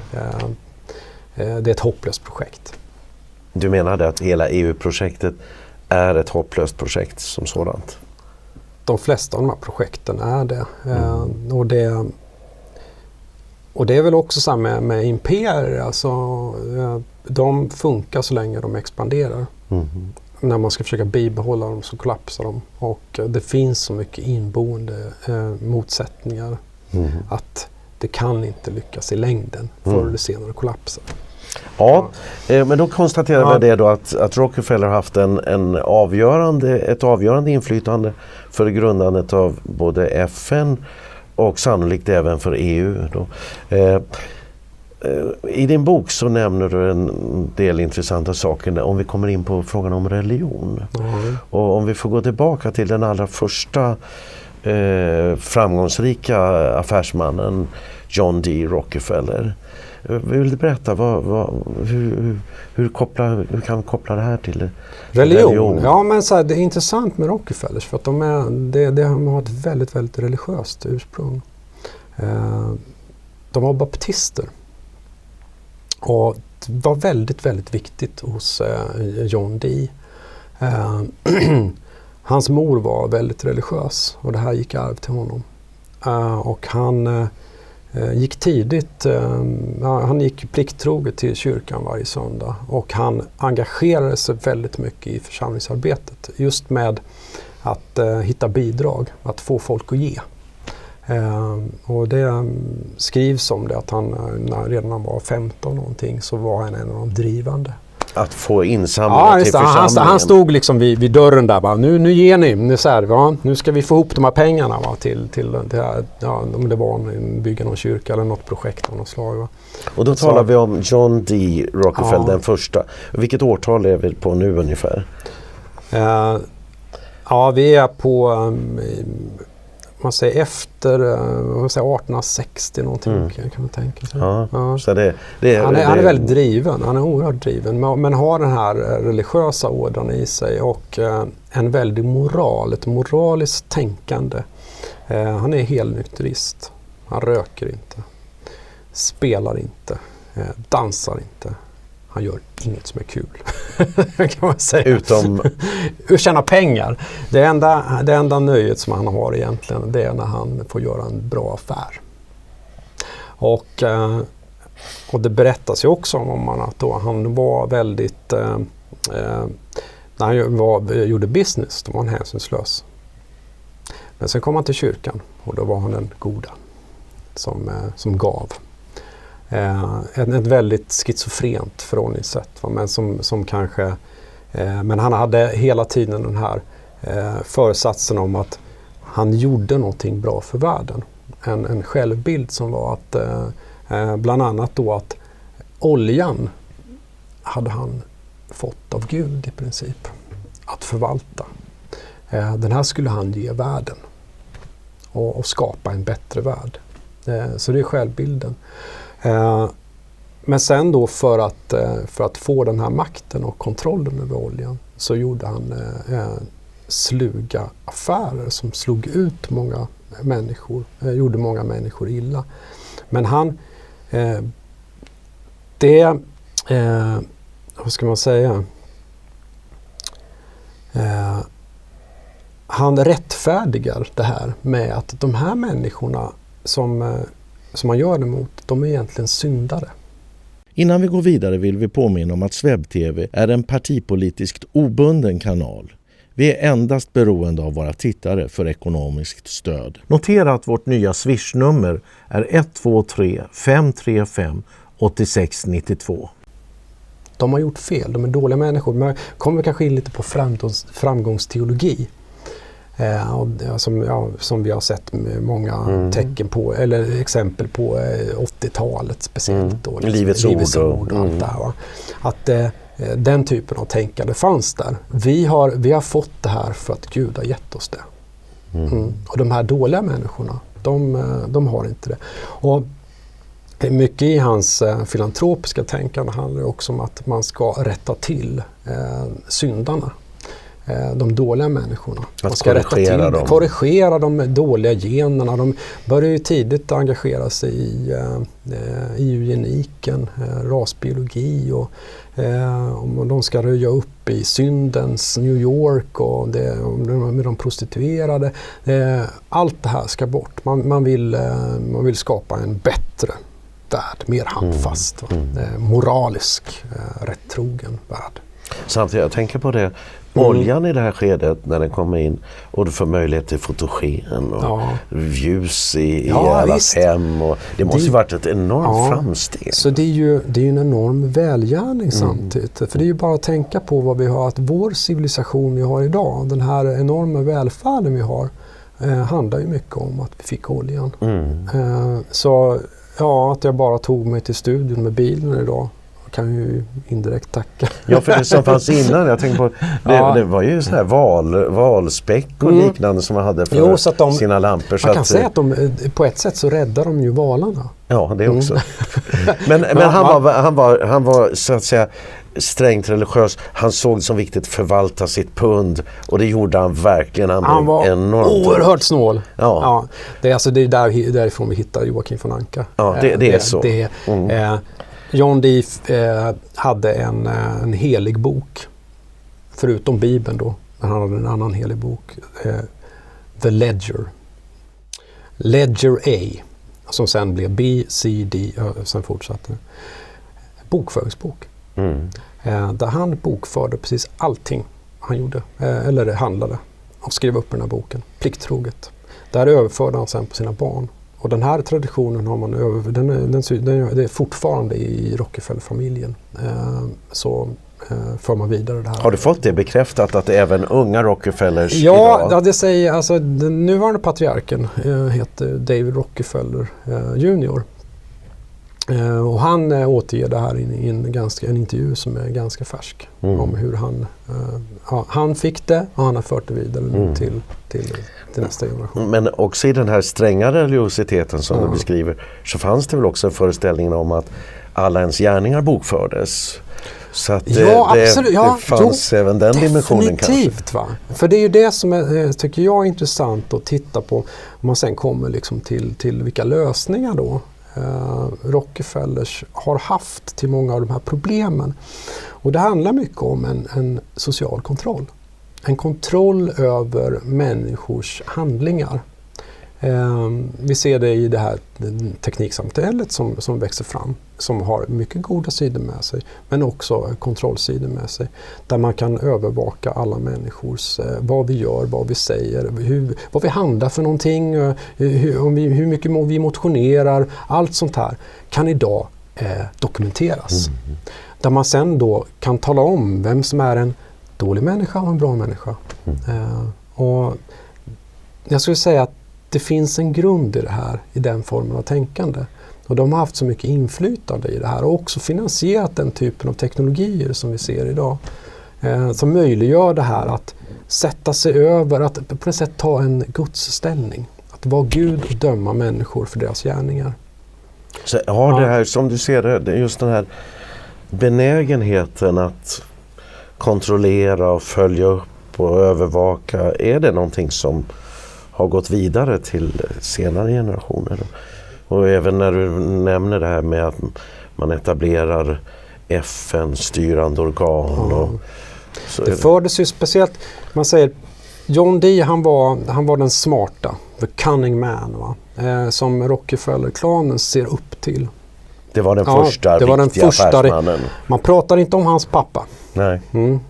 Speaker 2: Det är ett hopplöst projekt.
Speaker 1: Du menade att hela EU-projektet är ett hopplöst projekt som sådant?
Speaker 2: de flesta av de här projekten är det. Eh, och det. Och det är väl också samma med, imperier. Alltså, de funkar så länge de expanderar.
Speaker 1: Mhm.
Speaker 2: När man ska försöka bibehålla dem så kollapsar de. Och eh, det finns så mycket inboende eh, motsättningar
Speaker 1: Mhm.
Speaker 2: att det kan inte lyckas i längden. Förr
Speaker 1: Mm.
Speaker 2: eller senare kollapsar.
Speaker 1: Ja, eh, men då konstaterar
Speaker 2: Ja.
Speaker 1: vi det då att, att Rockefeller har haft en, en avgörande, ett avgörande inflytande för grundandet av både FN och sannolikt även för EU. Då. Eh, I din bok så nämner du en del intressanta saker om vi kommer in på frågan om religion. Och om vi får gå tillbaka till den allra första eh, framgångsrika affärsmannen John D. Rockefeller. Eh, Vill du berätta vad, vad, hur, hur, kopplar, hur kan vi koppla det här till
Speaker 2: Religion.
Speaker 1: religion?
Speaker 2: Ja, men så här, det är intressant med Rockefellers för att de, är, det, det, de har ett väldigt, väldigt religiöst ursprung. Eh, de var baptister. Och det var väldigt, väldigt viktigt hos eh, John Dee. Eh, hans mor var väldigt religiös och det här gick i arv till honom. Eh, och han eh, eh gick tidigt, eh, han gick plikttroget till kyrkan varje söndag och han engagerade sig väldigt mycket i församlingsarbetet. Just med att eh, hitta bidrag, att få folk att ge. Eh, och det skrivs om det att han eh, när, redan när han var 15 någonting så var han en av de drivande.
Speaker 1: Att få insamlingar
Speaker 2: Ja,
Speaker 1: till
Speaker 2: det. Han,
Speaker 1: församlingen?
Speaker 2: han stod liksom vid, vid dörren där bara, nu, nu ger ni, nu, så här, va? nu ska vi få ihop de här pengarna va? till, till det här, ja, om det var en, bygga någon kyrka eller något projekt av något slag. Va?
Speaker 1: Och då
Speaker 2: Så-
Speaker 1: talar vi om John D. Rockefeller,
Speaker 2: Ja.
Speaker 1: den första. Vilket årtal är vi på nu ungefär?
Speaker 2: Eh, ja, vi är på um, man säger efter uh, man säger 1860 någonting
Speaker 1: Mm.
Speaker 2: kan man tänka sig.
Speaker 1: Ja.
Speaker 2: Ja.
Speaker 1: Så det, det,
Speaker 2: Han är,
Speaker 1: det,
Speaker 2: han är väldigt driven, han är oerhört driven men, men har den här eh, religiösa ådran i sig och eh, en väldig moral, ett moraliskt tänkande. Eh, han är helnykterist, han röker inte, spelar inte, eh, dansar inte. Han gör inget som är kul. kan man säga.
Speaker 1: Utom,
Speaker 2: Att tjäna pengar. Det enda, det enda nöjet som han har egentligen det är när han får göra en bra affär. Och, eh, och det berättas ju också om honom att då han var väldigt... Eh, eh, när han var, gjorde business, då var han hänsynslös. Men sen kom han till kyrkan och då var han den goda som, eh, som gav. Eh, ett, ett väldigt schizofrent förhållningssätt va, men som, som kanske Eh, Men han hade hela tiden den här eh, föresatsen om att han gjorde någonting bra för världen. En, en självbild som var att eh, eh bland annat då att oljan hade han fått av Gud i princip att förvalta. Eh, den här skulle han ge världen och, och skapa en bättre värld. Eh, så det är självbilden. Eh, men sen då för att, eh, för att få den här makten och kontrollen över oljan så gjorde han eh, sluga affärer som slog ut många människor, gjorde många människor illa. Men han, det, vad ska man säga, han rättfärdigar det här med att de här människorna som, som man gör det mot, de är egentligen syndare.
Speaker 3: Innan vi går vidare vill vi påminna om att SvebTV är en partipolitiskt obunden kanal. Vi är endast beroende av våra tittare för ekonomiskt stöd. Notera att vårt nya swishnummer är 123 535 8692.
Speaker 2: De har gjort fel, de är dåliga människor. Men jag kommer kanske in lite på framgångs, framgångsteologi. Eh, och som, ja, som vi har sett många
Speaker 1: Mm.
Speaker 2: tecken på, eller exempel på eh, 80-talet speciellt.
Speaker 1: Mm.
Speaker 2: Då,
Speaker 1: Livets
Speaker 2: Livets
Speaker 1: ord och-
Speaker 2: ord och allt
Speaker 1: mm.
Speaker 2: det här. Va? Att eh, den typen av tänkande fanns där. Vi har, vi har fått det här för att Gud har gett oss det. Mm. Och de här dåliga människorna, de, eh, de har inte det. Och mycket i hans eh, filantropiska tänkande handlar också om att man ska rätta till eh, syndarna. Eh, de dåliga människorna. man ska rätta till
Speaker 1: korrigera dem.
Speaker 2: korrigera de dåliga generna. De börjar ju tidigt engagera sig i, eh, eh, i eugeniken, rasbiologi och om de ska röja upp i syndens New York och det, med de prostituerade. Allt det här ska bort. Man, man, vill, man vill skapa en bättre värld, mer handfast. va?
Speaker 1: Mm.
Speaker 2: Eh, moralisk, rättrogen värld.
Speaker 1: Samtidigt, jag tänker på det,
Speaker 2: Mm.
Speaker 1: oljan i det här skedet när den kommer in och du får möjlighet till fotogen och
Speaker 2: Ja.
Speaker 1: ljus i, i
Speaker 2: Ja,
Speaker 1: alla
Speaker 2: visst.
Speaker 1: hem. Och det måste
Speaker 2: Det-
Speaker 1: ju varit ett enormt
Speaker 2: Ja.
Speaker 1: framsteg.
Speaker 2: Så det är ju det är en enorm välgärning
Speaker 1: Mm.
Speaker 2: samtidigt. För det är ju bara att tänka på vad vi har, att vår civilisation vi har idag, den här enorma välfärden vi har, eh, handlar ju mycket om att vi fick oljan.
Speaker 1: Mm.
Speaker 2: Eh, så ja, att jag bara tog mig till studion med bilen idag kan ju indirekt tacka.
Speaker 1: Ja, för det som fanns innan, jag tänker på, det,
Speaker 2: Ja.
Speaker 1: det var ju sån här val, valspäck och
Speaker 2: Mm.
Speaker 1: liknande som man hade för
Speaker 2: Jo, de-
Speaker 1: sina lampor.
Speaker 2: Man kan
Speaker 1: att,
Speaker 2: säga att de, eh, på ett sätt så räddar de ju valarna.
Speaker 1: Ja, det
Speaker 2: Mm.
Speaker 1: också. Men, men han, var, han, var, han var så att säga strängt religiös. Han såg det som viktigt att förvalta sitt pund och det gjorde han verkligen. Han,
Speaker 2: Han var
Speaker 1: enormt
Speaker 2: oerhört snål.
Speaker 1: Ja.
Speaker 2: det är alltså det är där, därifrån vi hittar Joakim von Anka.
Speaker 1: Ja, det-
Speaker 2: Eh,
Speaker 1: det är så.
Speaker 2: Det,
Speaker 1: Mm.
Speaker 2: eh, John Dee eh, hade en, eh, en helig bok. Förutom Bibeln då. Men han hade en annan helig bok. Eh, The Ledger. Ledger A. Som sen blev B, C, D och sen fortsatte. Bokföringsbok.
Speaker 1: Mm.
Speaker 2: Eh, där han bokförde precis allting han gjorde, eh, eller handlade och skrev upp den här boken, plikttroget. Där överförde han sen på sina barn. Och den här traditionen har man över, den, är- den, den, är- det är fortfarande i Rockefeller-familjen. Eh, så eh, för man vidare det här.
Speaker 1: Har du fått det bekräftat att även unga Rockefellers
Speaker 2: Ja,
Speaker 1: idag...
Speaker 2: ja, det säger alltså den nuvarande patriarken eh, heter David Rockefeller eh, Jr. Eh, och han eh, återger det här i en, en, ganska, en intervju som är ganska färsk.
Speaker 1: Mm.
Speaker 2: Om hur han, eh, ja, han fick det och han har fört det vidare nu
Speaker 1: Mm.
Speaker 2: till, till, till nästa generation.
Speaker 1: Men också i den här stränga religiositeten som
Speaker 2: Ja.
Speaker 1: du beskriver så fanns det väl också föreställningen om att alla ens gärningar bokfördes. Så att det,
Speaker 2: Ja,
Speaker 1: det.
Speaker 2: Ja,
Speaker 1: det fanns även den dimensionen kanske.
Speaker 2: Definitivt. Va? För det är ju det som är, tycker jag är intressant att titta på om man sen kommer liksom till, till vilka lösningar då eh, Rockefellers har haft till många av de här problemen. Och det handlar mycket om en, en social kontroll. En kontroll över människors handlingar. Eh, vi ser det i det här tekniksamhället som, som växer fram som har mycket goda sidor med sig men också kontrollsidor med sig. Där man kan övervaka alla människors, eh, vad vi gör, vad vi säger, hur, vad vi handlar för någonting, eh, hur, hur mycket vi motionerar. Allt sånt här kan idag eh, dokumenteras. Där man sen då kan tala om vem som är en dålig människa och en bra människa. Eh, och jag skulle säga att det finns en grund i det här, i den formen av tänkande. Och de har haft så mycket inflytande i det här och också finansierat den typen av teknologier som vi ser idag. Eh, som möjliggör det här att sätta sig över, att på något sätt ta en gudsställning. Att vara Gud och döma människor för deras gärningar.
Speaker 1: Så har det
Speaker 2: Ja.
Speaker 1: här, som du ser det, just den här benägenheten att kontrollera och följa upp och övervaka. Är det någonting som har gått vidare till senare generationer? Och även när du nämner det här med att man etablerar FN-styrande organ. Och, är
Speaker 2: Det fördes ju speciellt, man säger John Dee han var, han var den smarta, the cunning man. Va? Eh, som Rockefeller-klanen ser upp till.
Speaker 1: det var den
Speaker 2: Ja,
Speaker 1: första
Speaker 2: det var den första-
Speaker 1: affärsmannen.
Speaker 2: Man pratar inte om hans pappa.
Speaker 1: Nej.
Speaker 2: Mm.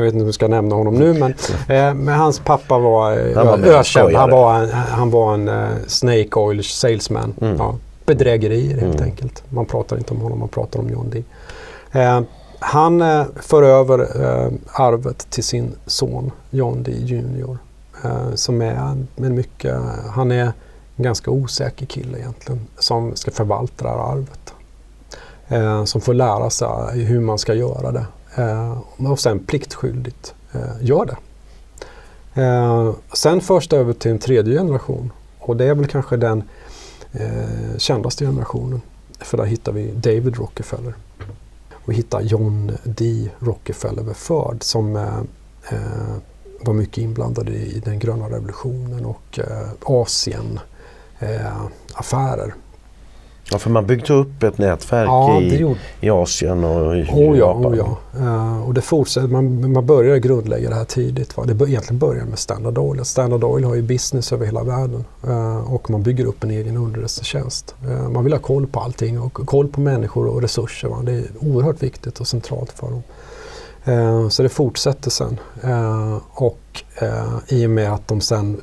Speaker 2: Jag vet inte om vi ska nämna honom nu men, eh, men hans pappa var, eh,
Speaker 1: Han var med
Speaker 2: ökänd. Han var en, han var en eh, snake oil salesman.
Speaker 1: Mm.
Speaker 2: Ja, bedrägerier helt
Speaker 1: Mm.
Speaker 2: enkelt. Man pratar inte om honom, man pratar om John Dee. Eh, han eh, för över eh, arvet till sin son John Dee Jr. Eh, som är en en mycket, han är en ganska osäker kille egentligen som ska förvalta det här arvet. Som får lära sig hur man ska göra det Eh, och sen pliktskyldigt eh, gör det. Eh, sen förs det över till en tredje generation och det är väl kanske den eh, kändaste generationen. För där hittar vi David Rockefeller. Och hittar John D. Rockefeller Ford som eh, eh var mycket inblandad i, i den gröna revolutionen och eh, Asien eh, affärer.
Speaker 1: Ja, för man byggde upp ett nätverk
Speaker 2: Ja,
Speaker 1: i, i Asien och i
Speaker 2: Oh ja,
Speaker 1: Japan.
Speaker 2: oh ja. Eh, och det fortsätter, man, man börjar grundlägga det här tidigt. Va? Det bör, egentligen börjar med Standard Oil. Standard Oil har ju business över hela världen eh, och man bygger upp en egen underrättelsetjänst. Eh, man vill ha koll på allting och koll på människor och resurser. Va? Det är oerhört viktigt och centralt för dem. Så det fortsätter sen. Och i och med att de sen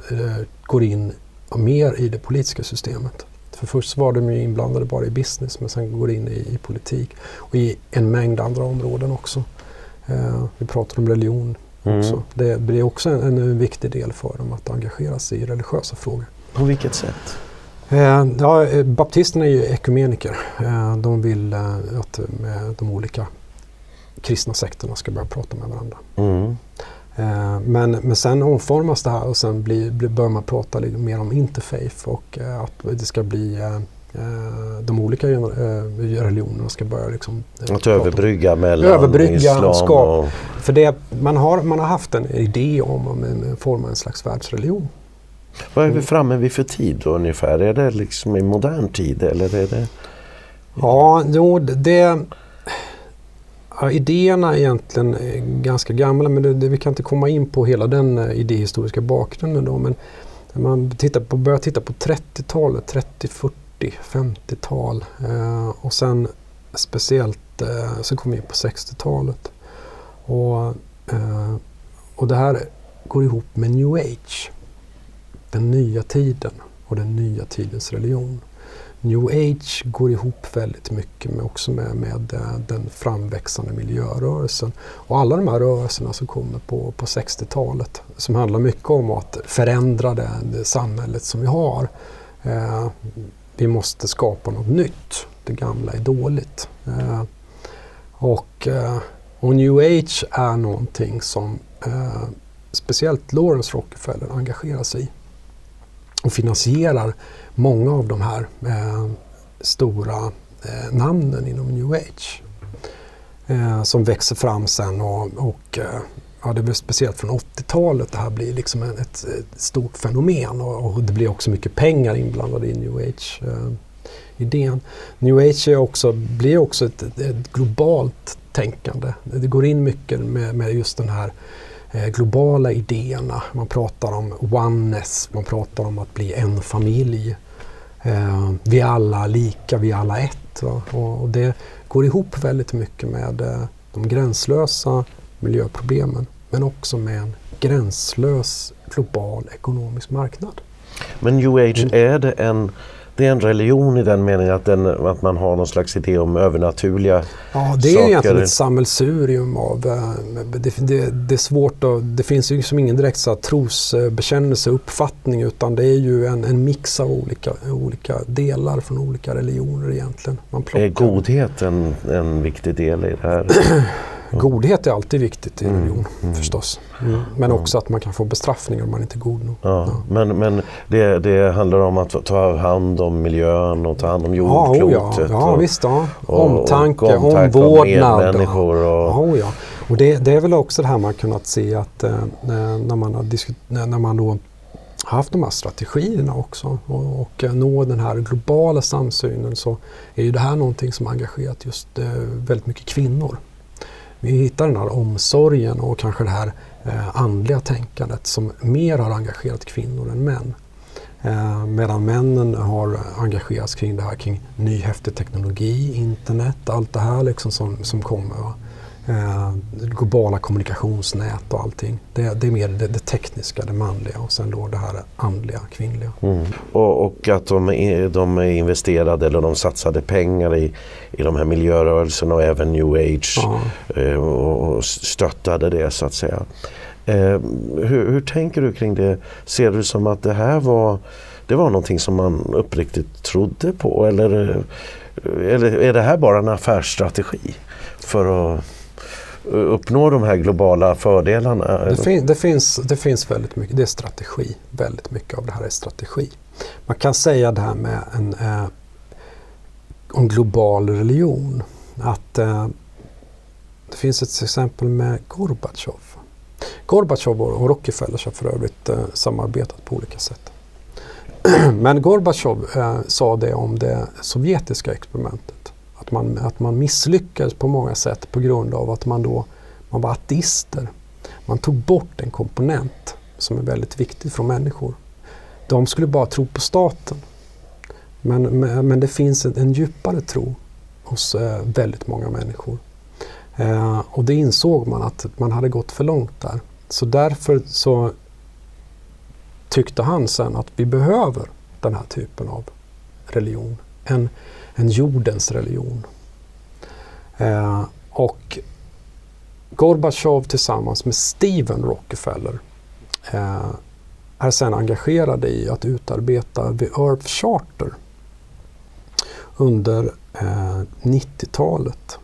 Speaker 2: går in mer i det politiska systemet. För först var de ju inblandade bara i business men sen går det in i, i politik och i en mängd andra områden också. Eh, vi pratar om religion
Speaker 1: Mm.
Speaker 2: också. Det blir också en, en viktig del för dem att engagera sig i religiösa frågor.
Speaker 1: På vilket sätt?
Speaker 2: Eh, ja, eh, baptisterna är ju ekumeniker. Eh, de vill eh, att eh, de olika kristna sekterna ska börja prata med varandra.
Speaker 1: Mm.
Speaker 2: Eh, men, men sen omformas det här och sen blir, börjar man prata lite mer om interfaith och eh, att det ska bli eh, de olika religionerna ska börja liksom,
Speaker 1: Att överbrygga mellan
Speaker 2: Överbrygga,
Speaker 1: islam
Speaker 2: skap-
Speaker 1: och...
Speaker 2: För det, man, har, man har haft en idé om att forma en slags världsreligion.
Speaker 1: Vad är vi framme vid för tid då ungefär? Är det liksom i modern tid eller är det...
Speaker 2: Ja, jo, det... Ja, idéerna är egentligen eh, ganska gamla men det, det, vi kan inte komma in på hela den eh, idéhistoriska bakgrunden då. Men när man tittar på, börjar titta på 30-talet, 30, 40, 50-tal eh, och sen speciellt eh, så kommer vi in på 60-talet. Och, eh, och det här går ihop med new age. Den nya tiden och den nya tidens religion. New age går ihop väldigt mycket med, också med, med eh, den framväxande miljörörelsen. Och alla de här rörelserna som kommer på, på 60-talet som handlar mycket om att förändra det, det samhället som vi har. Eh, vi måste skapa något nytt. Det gamla är dåligt. Eh, och, eh, och new age är någonting som eh, speciellt Lawrence Rockefeller engagerar sig i och finansierar många av de här eh, stora eh, namnen inom new age. Eh, som växer fram sen och, och eh, ja, det är väl speciellt från 80-talet det här blir liksom ett, ett stort fenomen och, och det blir också mycket pengar inblandade i new age. Eh, idén. New age är också, blir också ett, ett, globalt tänkande. Det går in mycket med, med just den här eh, globala idéerna. Man pratar om oneness, man pratar om att bli en familj. Eh, vi är alla lika, vi är alla ett. Och, och det går ihop väldigt mycket med eh, de gränslösa miljöproblemen men också med en gränslös global ekonomisk marknad.
Speaker 1: Men new age,
Speaker 2: Mm.
Speaker 1: är det en... Det är en religion i den meningen att, den, att man har någon slags idé om övernaturliga
Speaker 2: Ja, det är
Speaker 1: saker.
Speaker 2: egentligen ett sammelsurium av... eh, Det, det, det är svårt att... Det finns ju liksom ingen direkt så här trosbekännelse, uppfattning utan det är ju en, en mix av olika, olika delar från olika religioner egentligen. Man plockar.
Speaker 1: Är godhet en, en viktig del i det här?
Speaker 2: Godhet är alltid viktigt i
Speaker 1: Mm,
Speaker 2: religion
Speaker 1: mm.
Speaker 2: förstås. Mm. Men också att man kan få bestraffningar om man inte är god nog.
Speaker 1: Ja, Men, men det, det handlar om att ta hand om miljön och ta hand om
Speaker 2: Ja, oh ja,
Speaker 1: jordklotet.
Speaker 2: ja
Speaker 1: och,
Speaker 2: visst. Ja.
Speaker 1: och-
Speaker 2: Omtanke,
Speaker 1: och omtanke om
Speaker 2: omvårdnad.
Speaker 1: medmänniskor och-
Speaker 2: Ja, oh ja. och det, det är väl också det här man kunnat se att eh, när, man har när man då haft de här strategierna också och, och eh, nå den här globala samsynen så är ju det här någonting som engagerat just eh, väldigt mycket kvinnor. Vi hittar den här omsorgen och kanske det här eh, andliga tänkandet som mer har engagerat kvinnor än män. Eh, medan männen har engagerats kring det här kring ny häftig teknologi, internet, allt det här liksom som, som kommer. Va? Eh, globala kommunikationsnät och allting. Det, det är mer det, det tekniska, det manliga och sen då det här andliga, kvinnliga.
Speaker 1: Mm. Och, och att de, är- de är investerade eller de satsade pengar i, i de här miljörörelserna och även new age eh, och, och stöttade det så att säga. Eh, hur, hur tänker du kring det? Ser du som att det här var, det var någonting som man uppriktigt trodde på eller, eh, eller är det här bara en affärsstrategi för att uppnå de här globala fördelarna?
Speaker 2: Det, fin, det, finns, det finns väldigt mycket, det är strategi. Väldigt mycket av det här är strategi. Man kan säga det här med en eh, om global religion. Att eh, det finns ett exempel med Gorbatjov. Gorbatjov och och Rockefeller har för övrigt eh, samarbetat på olika sätt. Men Gorbatjov eh, sa det om det sovjetiska experimentet. Att man, att man misslyckades på många sätt på grund av att man då man var ateister. Man tog bort en komponent som är väldigt viktig för människor. De skulle bara tro på staten. Men, men men det finns en, en djupare tro hos eh, väldigt många människor. Eh, och det insåg man att man hade gått för långt där. Så därför så tyckte han sen att vi behöver den här typen av religion. En, en jordens religion. Eh, och Gorbatjov tillsammans med Steven Rockefeller eh, är sen engagerade i att utarbeta The Earth Charter under eh, 90-talet.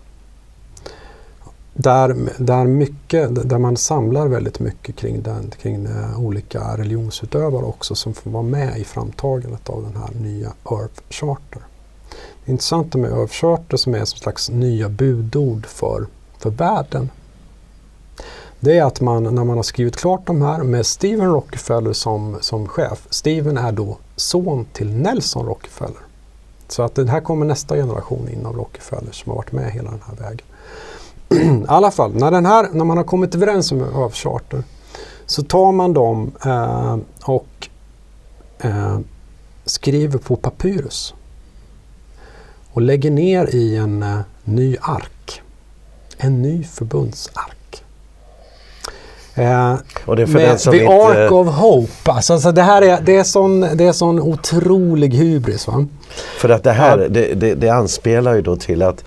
Speaker 2: Där, där, mycket, där man samlar väldigt mycket kring, den, kring eh, olika religionsutövare också som får vara med i framtagandet av den här nya Earth Charter. Det intressanta med Earth Charter som är som slags nya budord för, för världen det är att man när man har skrivit klart de här med Steven Rockefeller som, som chef. Steven är då son till Nelson Rockefeller. Så att det här kommer nästa generation in av Rockefeller som har varit med hela den här vägen. I alla fall, när, den här, när man har kommit överens om Earth Charter så tar man dem eh, och eh, skriver på papyrus och lägger ner i en eh, ny ark. En ny förbundsark.
Speaker 1: Eh, och det är för
Speaker 2: med
Speaker 1: den som
Speaker 2: The
Speaker 1: inte...
Speaker 2: Ark of Hope. Alltså, alltså det här är, det är, sån, det är sån otrolig hybris. Va?
Speaker 1: För att det här, det, det, det anspelar ju då till att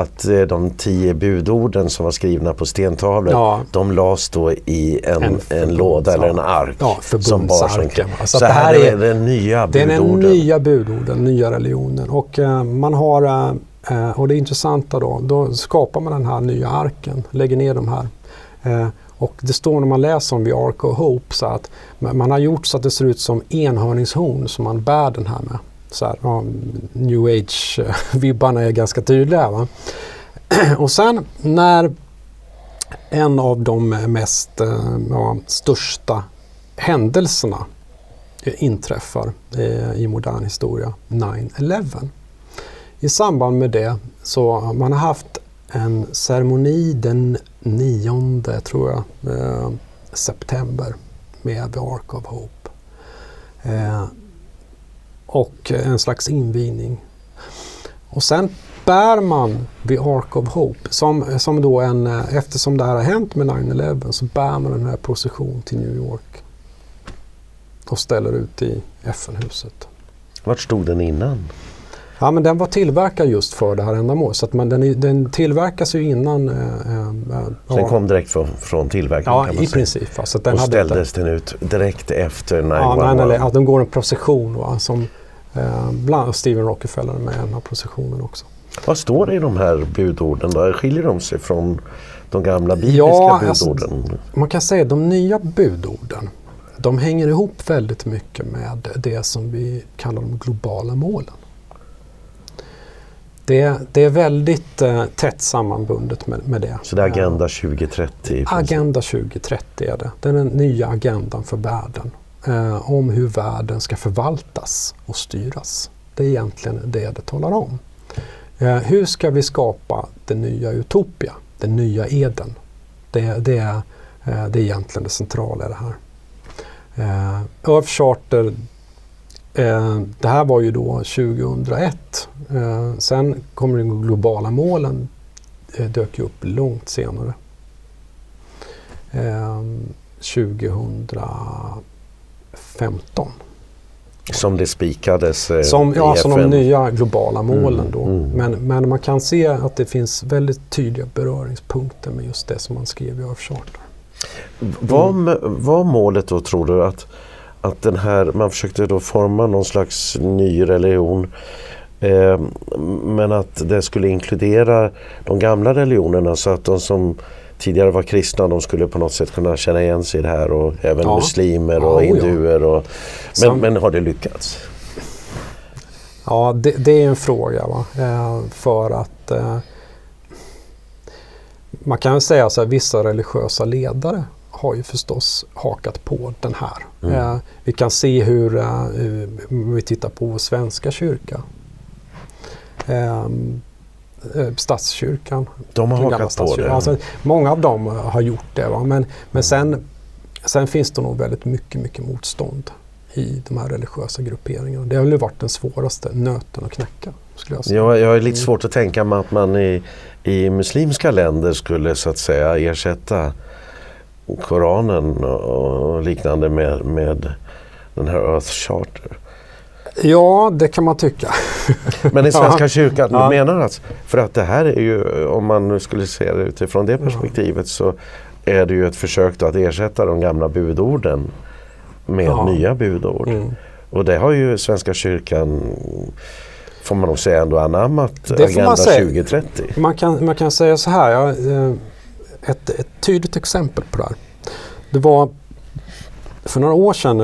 Speaker 1: att eh, de tio budorden som var skrivna på stentavlor, ja. de lades då i en, en, en låda eller en ark.
Speaker 2: Ja, som bar som
Speaker 1: alltså, Så det här är, är den nya budorden.
Speaker 2: Det är den nya budorden, nya religionen. Och uh, man har, uh, och det intressanta då, då skapar man den här nya arken, lägger ner de här. Uh, och det står när man läser om The Ark of Hope så att man har gjort så att det ser ut som enhörningshorn som man bär den här med. Så här, ja, New Age-vibbarna är ganska tydliga. Va? Och sen när en av de mest eh, ja, största händelserna inträffar i modern historia, 9-11. I samband med det så man har haft en ceremoni den 9, tror jag, eh, september med The Ark of Hope. Eh, Eh, och en slags invigning. Och sen bär man The Ark of Hope, som, som då en, eh, eftersom det här har hänt med 9-11 så bär man den här procession till New York och ställer ut i FN-huset.
Speaker 1: Vart stod den innan?
Speaker 2: Ja, men den var tillverkad just för det här ändamålet. Så att man, den, den tillverkas ju innan. Eh,
Speaker 1: eh, den ja. kom direkt från, från tillverkningen
Speaker 2: ja, kan man i säga. princip.
Speaker 1: Så den och ställdes den ut direkt efter 9-11?
Speaker 2: Ja, nej, nej, ja, de går en procession va, som eh, bland Steven Rockefeller med en av processionen också.
Speaker 1: Vad står det i de här budorden då? Skiljer de sig från de gamla bibliska
Speaker 2: ja,
Speaker 1: budorden?
Speaker 2: Alltså, man kan säga att de nya budorden de hänger ihop väldigt mycket med det som vi kallar de globala målen. Det, det är väldigt eh, tätt sammanbundet med, med, det.
Speaker 1: Så det är Agenda 2030?
Speaker 2: Agenda 2030 är det. Det är den nya agendan för världen. Eh, om hur världen ska förvaltas och styras. Det är egentligen det det talar om. Eh, hur ska vi skapa den nya Utopia, den nya Eden? Det, det, är, eh, det är egentligen det centrala i det här. Eh, Earth Charter Eh, det här var ju då 2001. Eh, sen kommer de globala målen eh, dök ju upp långt senare. Eh, 2015.
Speaker 1: Som det spikades eh,
Speaker 2: som, Ja, som de nya globala målen mm, då. Mm. Men, men man kan se att det finns väldigt tydliga beröringspunkter med just det som man skrev i Earth Charter.
Speaker 1: Vad var målet då tror du att att den här, man försökte då forma någon slags ny religion eh, men att det skulle inkludera de gamla religionerna så att de som tidigare var kristna de skulle på något sätt kunna känna igen sig i det här och även ja. muslimer och ja, hinduer. Och, men, men har det lyckats?
Speaker 2: Ja, det, det är en fråga. Va? Eh, för att eh, man kan säga så här, vissa religiösa ledare har ju förstås hakat på den här. Mm. Eh, vi kan se hur, eh, vi tittar på vår svenska kyrka. Eh, statskyrkan.
Speaker 1: De har hakat på det?
Speaker 2: Alltså, många av dem har gjort det. Va? Men, men mm. sen, sen finns det nog väldigt mycket, mycket motstånd i de här religiösa grupperingarna. Det har ju varit den svåraste nöten att knäcka. Skulle jag, säga.
Speaker 1: Jag, jag är lite
Speaker 2: Mm.
Speaker 1: svårt att tänka mig att man i, i muslimska länder skulle så att säga ersätta Koranen och liknande med, med den här Earth Charter.
Speaker 2: Ja, det kan man tycka.
Speaker 1: Men i Svenska
Speaker 2: Ja.
Speaker 1: kyrkan
Speaker 2: Ja.
Speaker 1: menar att, för att det här är ju, om man nu skulle se det utifrån det perspektivet så är det ju ett försök att ersätta de gamla budorden med
Speaker 2: Ja.
Speaker 1: nya budord.
Speaker 2: Mm.
Speaker 1: Och det har ju Svenska kyrkan, får man nog säga ändå anammat
Speaker 2: man
Speaker 1: Agenda
Speaker 2: säga.
Speaker 1: 2030.
Speaker 2: Man kan, man kan säga så här, ja, eh, ett, ett tydligt exempel på det här. Det var för några år sedan,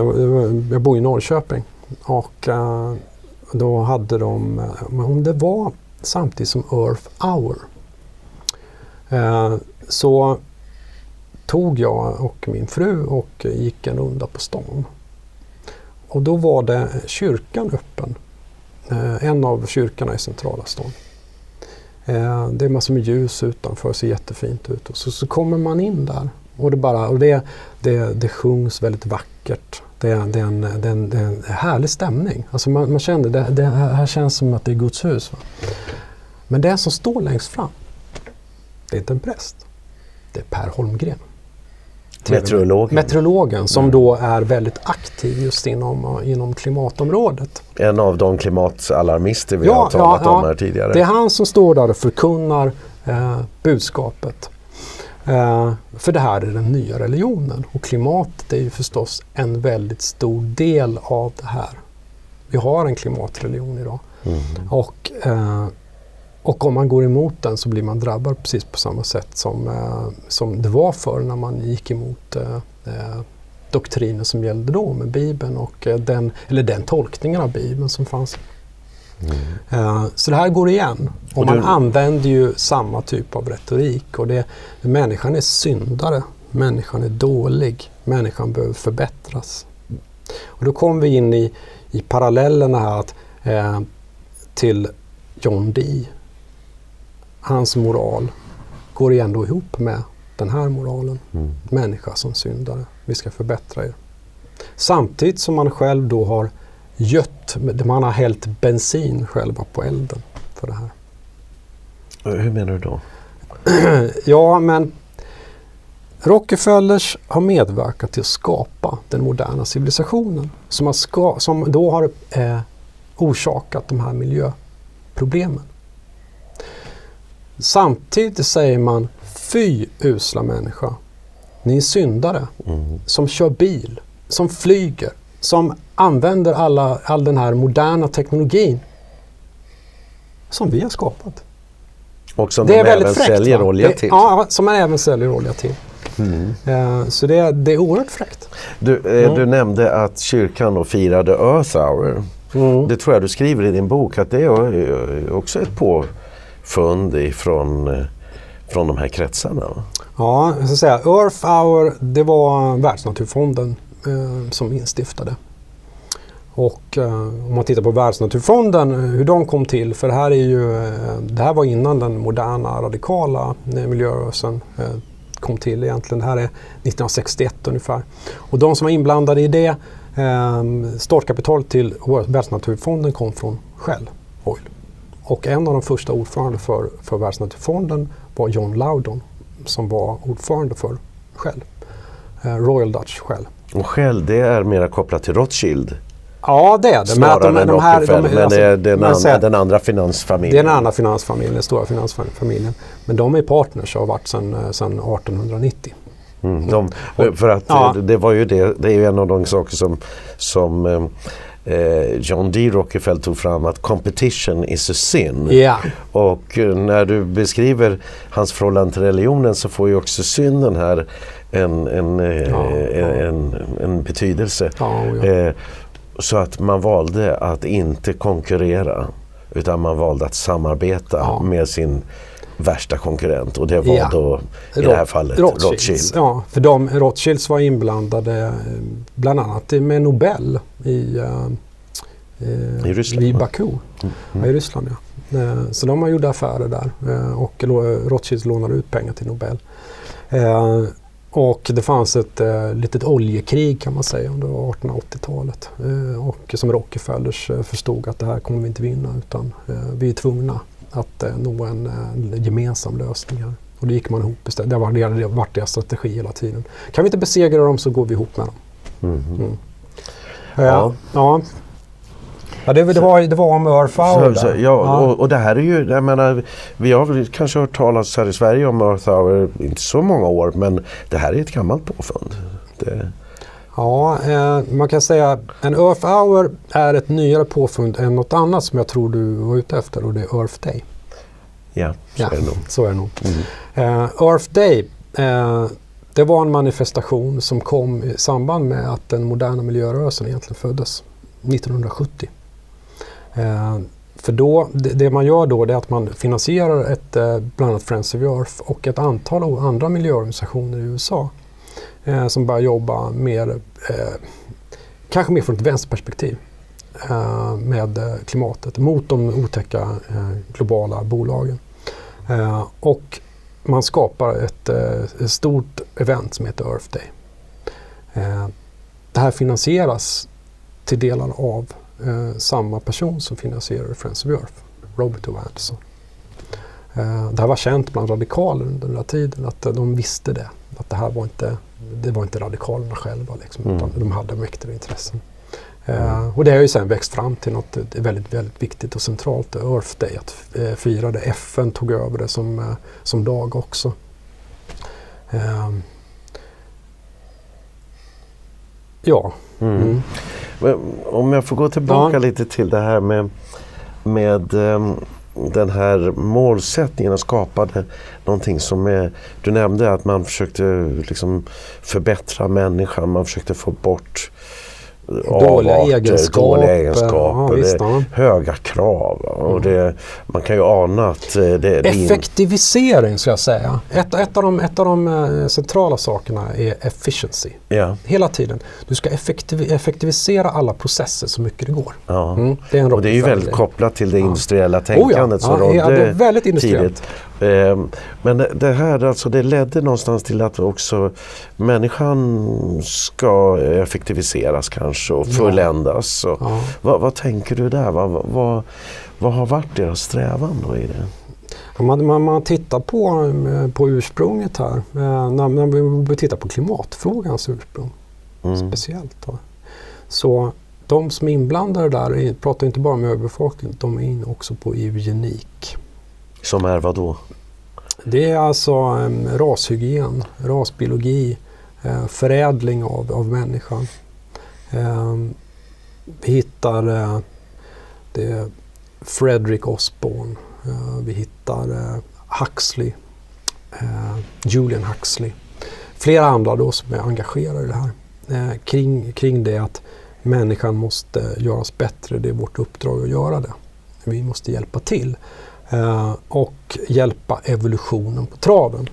Speaker 2: jag bor i Norrköping och eh, då hade de, eh, om det var samtidigt som Earth Hour, eh, så tog jag och min fru och gick en runda på stan. Och då var det kyrkan öppen. En av kyrkorna i centrala stan. Det är massor med ljus utanför, ser jättefint ut. Och så, så kommer man in där och det, bara, och det, det, det sjungs väldigt vackert. Det, är- det, är en, det, är en, det är en härlig stämning. Alltså man, man kände det, det här känns som att det är Guds hus. Va? Men den som står längst fram, det är inte en präst. Det är Per Holmgren.
Speaker 1: Meteorologen.
Speaker 2: Meteorologen som då är väldigt aktiv just inom, inom klimatområdet.
Speaker 1: En av de klimatalarmister vi har talat om här tidigare.
Speaker 2: Det är han som står där och förkunnar eh, budskapet. Eh, för det här är den nya religionen och klimatet är ju förstås en väldigt stor del av det här. Vi har en klimatreligion idag.
Speaker 1: Mm.
Speaker 2: Och, eh, och om man går emot den så blir man drabbad precis på samma sätt som, eh, som det var förr när man gick emot eh, eh, doktriner som gällde då med Bibeln och eh, den, eller den tolkningen av Bibeln som fanns. Eh, så det här går igen. Och man använder ju samma typ av retorik. Och det, människan är syndare, människan är dålig, människan behöver förbättras. Och då kommer vi in i, i parallellerna här att, eh, till John Dee. Hans moral går igen då ihop med den här moralen.
Speaker 1: Mm.
Speaker 2: Människa som syndare, vi ska förbättra er. Samtidigt som man själv då har gött, man har hällt bensin själva på elden för det här.
Speaker 1: Hur menar du då?
Speaker 2: Ja, men Rockefellers har medverkat till att skapa den moderna civilisationen som, har ska, som då har eh, orsakat de här miljöproblemen. Samtidigt säger man fy usla människa. Ni är syndare
Speaker 1: Mm.
Speaker 2: som kör bil, som flyger, som använder alla, all den här moderna teknologin som vi har skapat.
Speaker 1: Och som
Speaker 2: Det väldigt
Speaker 1: även
Speaker 2: fräckt.
Speaker 1: säljer
Speaker 2: va?
Speaker 1: olja
Speaker 2: det,
Speaker 1: till.
Speaker 2: Ja, som man även säljer olja till.
Speaker 1: Mm.
Speaker 2: Eh, så det, det är oerhört fräckt.
Speaker 1: Du, eh,
Speaker 2: Mm.
Speaker 1: du nämnde att kyrkan då firade Earth Hour. Det tror jag du skriver i din bok att det är eh, också ett påfund ifrån, eh, från de här kretsarna.
Speaker 2: Ja, jag ska säga Earth Hour, det var Världsnaturfonden eh, som instiftade. Och eh, om man tittar på Världsnaturfonden, eh, hur de kom till, för det här, är ju, eh, det här var innan den moderna radikala eh, miljörörelsen eh, kom till egentligen. Det här är 1961 ungefär. Och de som var inblandade i det, eh, startkapitalet till Världsnaturfonden kom från Shell Oil. Och en av de första ordförande för, för Världsnaturfonden var John Loudon som var ordförande för Shell. Eh, Royal Dutch Shell.
Speaker 1: Och Shell det är mera kopplat till Rothschild
Speaker 2: Ja det är det. att
Speaker 1: snarare än Rockefeller. men
Speaker 2: alltså,
Speaker 1: det är den, an,
Speaker 2: säger-
Speaker 1: den andra
Speaker 2: det är
Speaker 1: finansfamiljen.
Speaker 2: den andra finansfamiljen, den stora finansfamiljen. Men de är partners och har varit sedan, eh, sedan 1890.
Speaker 1: Mm, de, för att
Speaker 2: ja.
Speaker 1: eh, det var ju det, det är ju en av de saker som, som eh, eh, John D. Rockefeller tog fram att competition is a sin.
Speaker 2: Ja,
Speaker 1: Och eh, när du beskriver hans förhållande till religionen så får ju också synden här en, en, eh,
Speaker 2: Ja, ja.
Speaker 1: en, en betydelse.
Speaker 2: ja, ja.
Speaker 1: Eh, så att man valde att inte konkurrera utan man valde att samarbeta
Speaker 2: Ja.
Speaker 1: med sin värsta konkurrent och det var
Speaker 2: Ja.
Speaker 1: då i det här fallet
Speaker 2: Rothschilds.
Speaker 1: Rothschild.
Speaker 2: Ja, för de, Rothschilds var inblandade eh, bland annat med Nobel i, eh,
Speaker 1: I Ryssland,
Speaker 2: i? Baku.
Speaker 1: Mm.
Speaker 2: Ja, I Ryssland ja. Eh, Så de har gjort affärer där och Rothschilds lånar ut pengar till Nobel. Och det fanns ett eh, litet oljekrig kan man säga under 1880-talet. Eh, och som Rockefellers eh, förstod att det här kommer vi inte vinna utan eh, vi är tvungna att eh, nå en, en gemensam lösning här. Och då gick man ihop istället. Det har varit, varit deras strategi hela tiden. Kan vi inte besegra dem så går vi ihop med dem.
Speaker 1: Mhm.
Speaker 2: Mm.
Speaker 1: Ja.
Speaker 2: Ja. ja. Ja, det, det, var, det var om Earth där.
Speaker 1: ja, Och, och det här är ju, jag menar, vi har kanske hört talas här i Sverige om Earth Hour, inte så många år, men det här är ett gammalt påfund. Det,
Speaker 2: Ja, eh, man kan säga en Earth Hour är ett nyare påfund än något annat som jag tror du var ute efter och det är Earth Day.
Speaker 1: ja, så
Speaker 2: Ja.
Speaker 1: är det nog.
Speaker 2: Så är det nog.
Speaker 1: Mm.
Speaker 2: Eh, Earth Day, eh, det var en manifestation som kom i samband med att den moderna miljörörelsen egentligen föddes 1970. Eh, för då, det, det man gör då är att man finansierar ett, eh, bland annat Friends of Earth och ett antal andra miljöorganisationer i USA eh, som börjar jobba mer, eh, kanske mer från ett vänsterperspektiv eh, med eh, klimatet mot de otäcka eh, globala bolagen. Eh, och man skapar ett, eh, ett stort event som heter Earth Day. Eh, det här finansieras till delar av samma person som finansierar Friends of Earth, Robert O. Anderson. Det här var känt bland radikaler under den här tiden att de visste det. Att det här var inte, det var inte radikalerna själva liksom,
Speaker 1: Mm.
Speaker 2: utan de hade mäktiga intressen. Eh, och det har ju sen växt fram till något eh, väldigt, väldigt viktigt och centralt, Earth Day, att eh, fira det. FN tog över det som, eh, som dag också. Eh, ja.
Speaker 1: Mm.
Speaker 2: Mm.
Speaker 1: Om jag får gå tillbaka
Speaker 2: Ja.
Speaker 1: lite till det här med, med ehm, den här målsättningen att skapa någonting som är... Du nämnde att man försökte liksom förbättra människan, man försökte få bort
Speaker 2: Dåliga
Speaker 1: avarter,
Speaker 2: egenskaper.
Speaker 1: dåliga egenskaper
Speaker 2: Ja, visst, ja.
Speaker 1: höga krav. Och det, man kan ju ana att eh, det,
Speaker 2: Effektivisering ska jag säga. Ett, ett, av de, ett av de eh, centrala sakerna är efficiency.
Speaker 1: Ja,
Speaker 2: Hela tiden. Du ska effektiv, effektivisera alla processer så mycket det går.
Speaker 1: ja.
Speaker 2: Mm, det är en
Speaker 1: Och det är ju väldigt kopplat till det industriella
Speaker 2: Oh
Speaker 1: tänkandet som
Speaker 2: ja, ja, det är
Speaker 1: rådde
Speaker 2: väldigt industriellt.
Speaker 1: tidigt. Ehm, Men det- här alltså, det ledde någonstans till att också människan ska effektiviseras kanske och
Speaker 2: Ja.
Speaker 1: fulländas. Och
Speaker 2: Ja.
Speaker 1: vad, vad tänker du där? Vad, vad- vad, har varit deras strävan då i det?
Speaker 2: Man, man, man tittar på, eh, på ursprunget här, eh, när, när vi tittar på klimatfrågans ursprung
Speaker 1: Mm.
Speaker 2: speciellt. Då. Så de som är inblandade där är- pratar inte bara om överbefolkning, de är inne också på eugenik.
Speaker 1: Som är vad då?
Speaker 2: Det är alltså um, rashygien, rasbiologi, uh, förädling av, av människan. Uh, vi hittar uh, det Frederick Osborne, eh, vi hittar Huxley, Julian Huxley. Flera andra då som är engagerade i det här. Kring, kring det att människan måste göras bättre, det är vårt uppdrag att göra det. Vi måste hjälpa till. Eh, och hjälpa evolutionen på traven.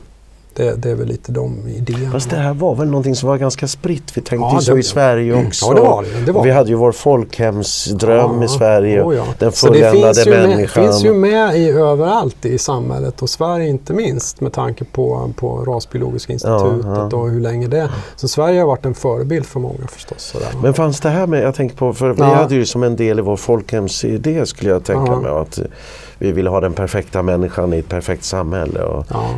Speaker 2: Det, det är väl lite de idéerna.
Speaker 1: Fast det här var väl någonting som var ganska spritt. Vi tänkte
Speaker 2: Ja,
Speaker 1: ju så
Speaker 2: det-
Speaker 1: i Sverige också.
Speaker 2: Ja, det var det. det var
Speaker 1: vi
Speaker 2: det.
Speaker 1: hade ju vår folkhemsdröm
Speaker 2: Ja,
Speaker 1: i Sverige.
Speaker 2: oh ja.
Speaker 1: Den
Speaker 2: det
Speaker 1: fulländade människan.
Speaker 2: finns ju med i överallt i samhället och Sverige inte minst med tanke på, på Rasbiologiska institutet och hur länge det Så Sverige har varit en förebild för många förstås. Sådär.
Speaker 1: Men fanns det här med, jag tänker på, för vi hade ju som en del i vår folkhemsidé skulle jag tänka mig att vi ville ha den perfekta människan i ett perfekt samhälle. Och
Speaker 2: ja.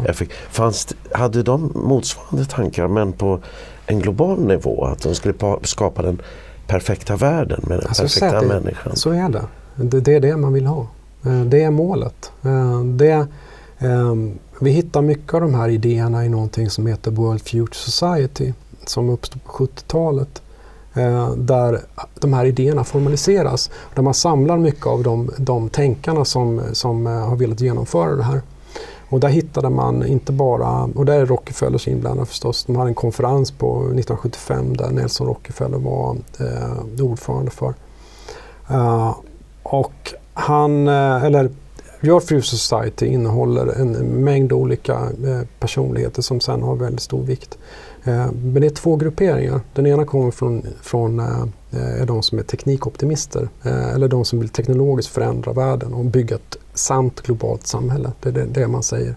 Speaker 1: fanns, hade de motsvarande tankar men på en global nivå? Att de skulle pa- skapa den perfekta världen med den
Speaker 2: Alltså,
Speaker 1: perfekta
Speaker 2: det-
Speaker 1: människan?
Speaker 2: Så är det. det. Det är det man vill ha. Eh, Det är målet. Eh, Det, ehm, vi hittar mycket av de här idéerna i någonting som heter World Future Society som uppstod på 70-talet. Eh, där de här idéerna formaliseras. Där man samlar mycket av de, de tänkarna som, som eh, har velat genomföra det här. Och där hittade man inte bara, och där är Rockefellers inblandade förstås, de hade en konferens på 1975 där Nelson Rockefeller var eh, ordförande för. Uh, och han, eh, eller Your Free Society innehåller en mängd olika eh, personligheter som sen har väldigt stor vikt. Eh, men det är två grupperingar. Den ena kommer från, från eh, är de som är teknikoptimister eh, eller de som vill teknologiskt förändra världen och bygga ett sant globalt samhälle. Det är det, det man säger.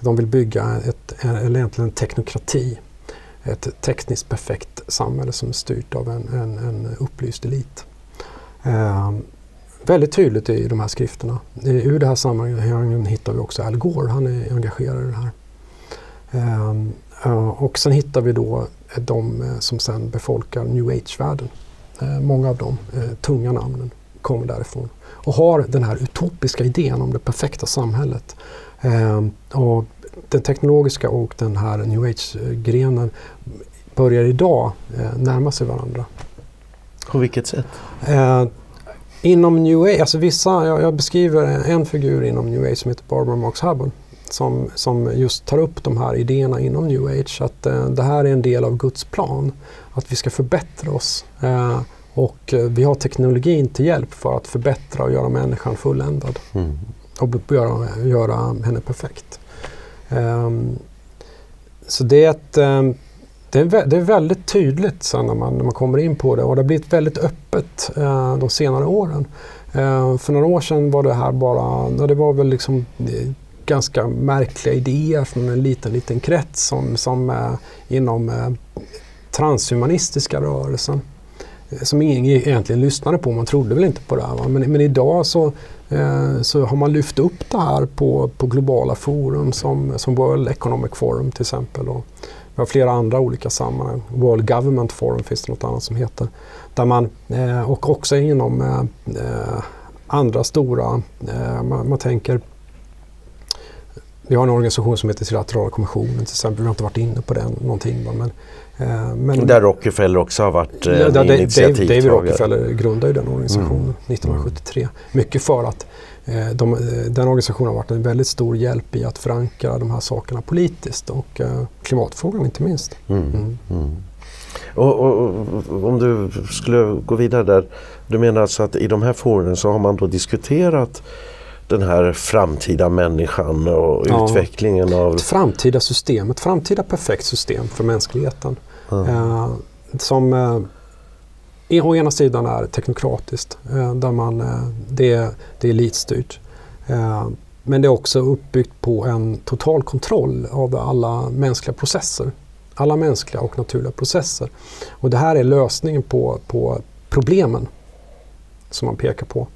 Speaker 2: De vill bygga ett, eller egentligen en teknokrati ett tekniskt perfekt samhälle som är styrt av en, en, en upplyst elit. Väldigt tydligt i de här skrifterna. Ur det här sammanhanget hittar vi också Al Gore, han är engagerad i det här och sen hittar vi då de eh, som sen befolkar new age-världen. Eh, många av de eh, tunga namnen kommer därifrån och har den här utopiska idén om det perfekta samhället. Eh, och den teknologiska och den här new age-grenen börjar idag eh, närma sig varandra.
Speaker 1: På vilket sätt?
Speaker 2: Eh, inom new age, alltså vissa, jag, jag, beskriver en figur inom new age som heter Barbara Marx Hubbard som, som just tar upp de här idéerna inom new age. Att eh, det här är en del av Guds plan. Att vi ska förbättra oss. Eh, och eh, vi har teknologin till hjälp för att förbättra och göra människan fulländad. Mm. Och göra, göra henne perfekt. Um, så det är, ett, um, det, är, det är väldigt tydligt sen när man, när man kommer in på det och det har blivit väldigt öppet uh, de senare åren. Uh, för några år sedan var det här bara, det var väl liksom ganska märkliga idéer från en liten, liten krets som, som uh, inom eh, transhumanistiska rörelsen eh, som ingen e- egentligen lyssnade på. Man trodde väl inte på det här. Men, men idag så, eh, så har man lyft upp det här på, på globala forum som, som World Economic Forum till exempel. Och vi har flera andra olika sammanhang. World Government Forum finns det något annat som heter. Där man, eh, och också inom eh, eh andra stora, man, man tänker vi har en organisation som heter Trilaterala kommissionen till exempel. Vi har inte varit inne på den någonting. Men
Speaker 1: Eh, men, där Rockefeller också har varit
Speaker 2: ja, eh, Dave, initiativtagare. David Rockefeller grundade ju den organisationen mm. 1973. Mycket för att eh, de, eh, den organisationen har varit en väldigt stor hjälp i att förankra de här sakerna politiskt och eh, klimatfrågan inte minst. Mm. Mm.
Speaker 1: mm. Och, och, och, om du skulle gå vidare där. Du menar alltså att i de här forumen så har man då diskuterat den här framtida människan och ja, utvecklingen av...
Speaker 2: Ett framtida system, ett framtida perfekt system för mänskligheten. Mm. Eh, som eh, å ena sidan är teknokratiskt, eh, där man, eh, det, det är elitstyrt. Eh, men det är också uppbyggt på en total kontroll av alla mänskliga processer. Alla mänskliga och naturliga processer. Och det här är lösningen på, på problemen som man pekar på.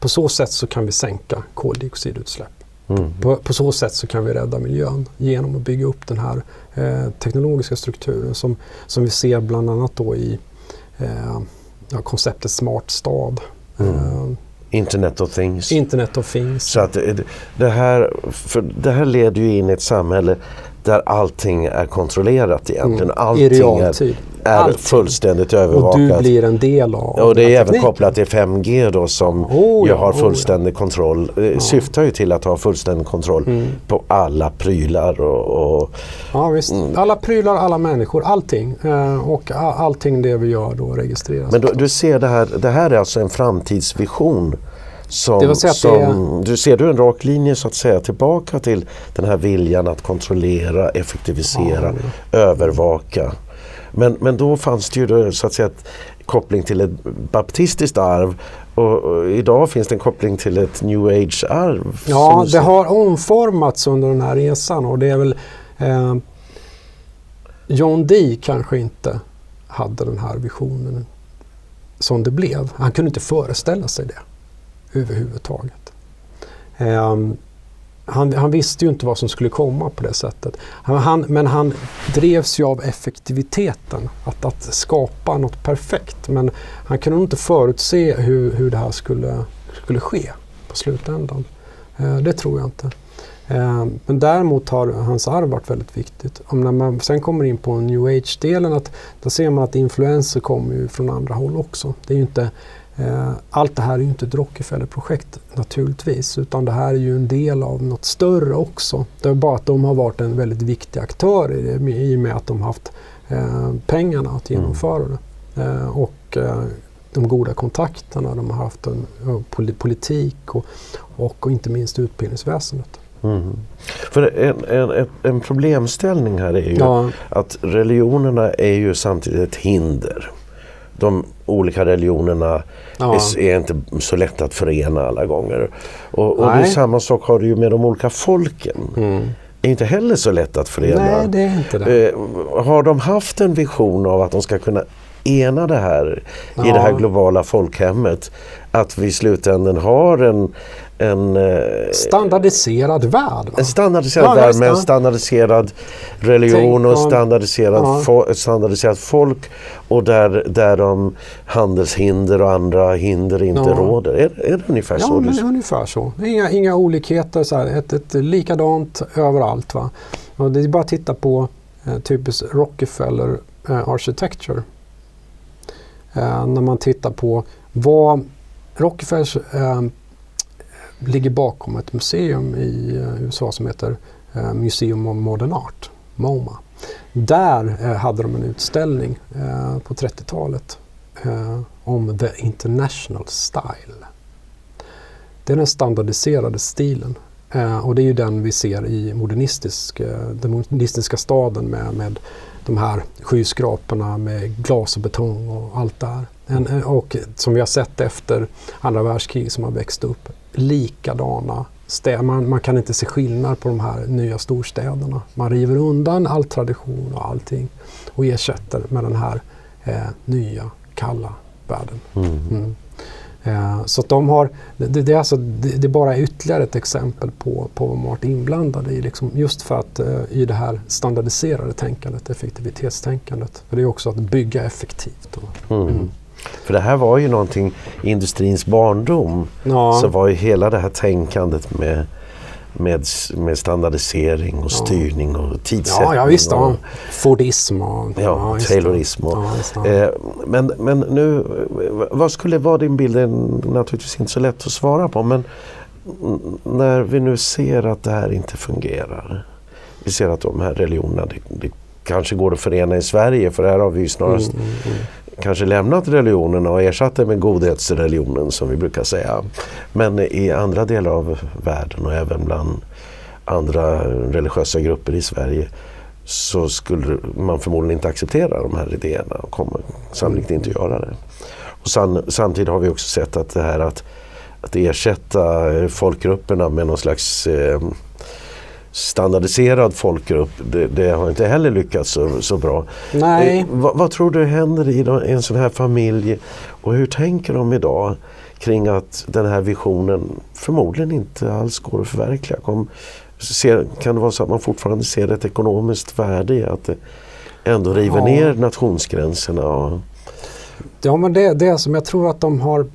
Speaker 2: På så sätt så kan vi sänka koldioxidutsläpp. Mm. På, på, så sätt så kan vi rädda miljön genom att bygga upp den här eh, teknologiska strukturen som, som vi ser bland annat då i eh, ja, konceptet smart stad.
Speaker 1: Mm. Eh, Internet of things.
Speaker 2: Internet of things.
Speaker 1: Så att det här, för det här leder ju in i ett samhälle där allting är kontrollerat egentligen. Mm. Allting I realtid. är, är fullständigt övervakat.
Speaker 2: Och du blir en del av
Speaker 1: Och det är även kopplat till 5G då som oh, ju har fullständig oh, ja. kontroll. Det ja. syftar ju till att ha fullständig kontroll mm. på alla prylar. Och, och
Speaker 2: ja visst. Mm. Alla prylar, alla människor, allting. Eh, och allting det vi gör då registreras.
Speaker 1: Men då, du ser det här, det här är alltså en framtidsvision som, som, är... du ser du en rak linje så att säga tillbaka till den här viljan att kontrollera, effektivisera, ja. övervaka. Men, men då fanns det ju så att säga ett koppling till ett baptistiskt arv och, och, idag finns det en koppling till ett new age-arv.
Speaker 2: Ja, det har omformats under den här resan och det är väl eh, John Dee kanske inte hade den här visionen som det blev. Han kunde inte föreställa sig det överhuvudtaget. Um, han, han, visste ju inte vad som skulle komma på det sättet. Han, men han drevs ju av effektiviteten, att, att skapa något perfekt. Men han kunde inte förutse hur, hur det här skulle, skulle ske på slutändan. Eh, det tror jag inte. Eh, men däremot har hans arv varit väldigt viktigt. Om när man sen kommer in på new age-delen, att, ser man att influenser kommer ju från andra håll också. Det är ju inte allt det här är ju inte ett Rockefeller-projekt naturligtvis utan det här är ju en del av något större också. Det är bara att de har varit en väldigt viktig aktör i det i och med att de haft eh, pengarna att mm. genomföra det. Eh, och eh, de goda kontakterna, de har haft en politik och, och, och inte minst utbildningsväsendet. Mm.
Speaker 1: För en, en, en, problemställning här är ju ja. att religionerna är ju samtidigt ett hinder de olika religionerna ja. är, är, inte så lätta att förena alla gånger. Och, och det är samma sak har du ju med de olika folken. Mm. är inte heller så lätt att förena.
Speaker 2: Nej, det är inte det.
Speaker 1: Eh, har de haft en vision av att de ska kunna ena det här i
Speaker 2: Ja.
Speaker 1: det här globala folkhemmet? Att vi i slutändan har en, en, eh,
Speaker 2: Standardiserad värld. Va?
Speaker 1: en standardiserad
Speaker 2: Ja,
Speaker 1: värld med en
Speaker 2: ja.
Speaker 1: standardiserad religion och
Speaker 2: ja.
Speaker 1: standardiserad
Speaker 2: Ja.
Speaker 1: fo- standardiserat folk och där, där de handelshinder och andra hinder inte
Speaker 2: Ja.
Speaker 1: råder. Är, är det ungefär
Speaker 2: Ja,
Speaker 1: så? du-
Speaker 2: ungefär så. Inga, inga olikheter, så här, ett, ett likadant överallt. Va? Och det är bara att titta på eh, typiskt Rockefeller eh, Architecture. Eh, när man tittar på vad Rockefellers eh, ligger bakom ett museum i eh, USA som heter eh, Museum of Modern Art, MoMA. Där eh, hade de en utställning på 30-talet om the international style. Det är den standardiserade stilen. Och det är ju den vi ser i modernistisk, den modernistiska staden med, med de här skyskraporna med glas och betong och allt det här. en- och som vi har sett efter andra världskriget som har växt upp, likadana städer. Man, man kan inte se skillnad på de här nya storstäderna. Man river undan all tradition och allting och ersätter med den här eh, nya kalla världen.
Speaker 1: Mm.
Speaker 2: Mm. Eh, så de har, det, det, är alltså, det, det är bara ytterligare ett exempel på, på vad man varit inblandade i. Liksom, just för att eh, i det här standardiserade tänkandet, effektivitetstänkandet. För det är också att bygga effektivt. Och,
Speaker 1: Mm. För det här var ju någonting i industrins barndom.
Speaker 2: ja,
Speaker 1: Så var ju hela det här tänkandet med, med, med standardisering och styrning och tidssättning.
Speaker 2: ja, ja, visst.
Speaker 1: och,
Speaker 2: Ja. Fordism och
Speaker 1: Ja,
Speaker 2: det.
Speaker 1: Taylorism och,
Speaker 2: Ja.
Speaker 1: Eh, men, men nu, vad skulle vara din bild? Det är naturligtvis inte så lätt att svara på. Men när vi nu ser att det här inte fungerar. Vi ser att de här religionerna, det, det kanske går att förena i Sverige. För här har vi ju snarast
Speaker 2: Mm, mm, mm
Speaker 1: kanske lämnat religionen och ersatt den med godhetsreligionen som vi brukar säga. Men i andra delar av världen och även bland andra religiösa grupper i Sverige så skulle man förmodligen inte acceptera de här idéerna och kommer sannolikt inte göra det. Och san, samtidigt har vi också sett att det här att, att ersätta folkgrupperna med någon slags eh, standardiserad folkgrupp, det, det har inte heller lyckats så, så bra.
Speaker 2: Nej.
Speaker 1: Eh, vad, vad tror du händer i en sån här familj och hur tänker de idag kring att den här visionen förmodligen inte alls går att förverkliga? Kom, ser, kan det vara så att man fortfarande ser ett ekonomiskt värde i att det ändå river
Speaker 2: Ja.
Speaker 1: ner nationsgränserna? Och,
Speaker 2: Ja, men det, det är som jag tror att de har...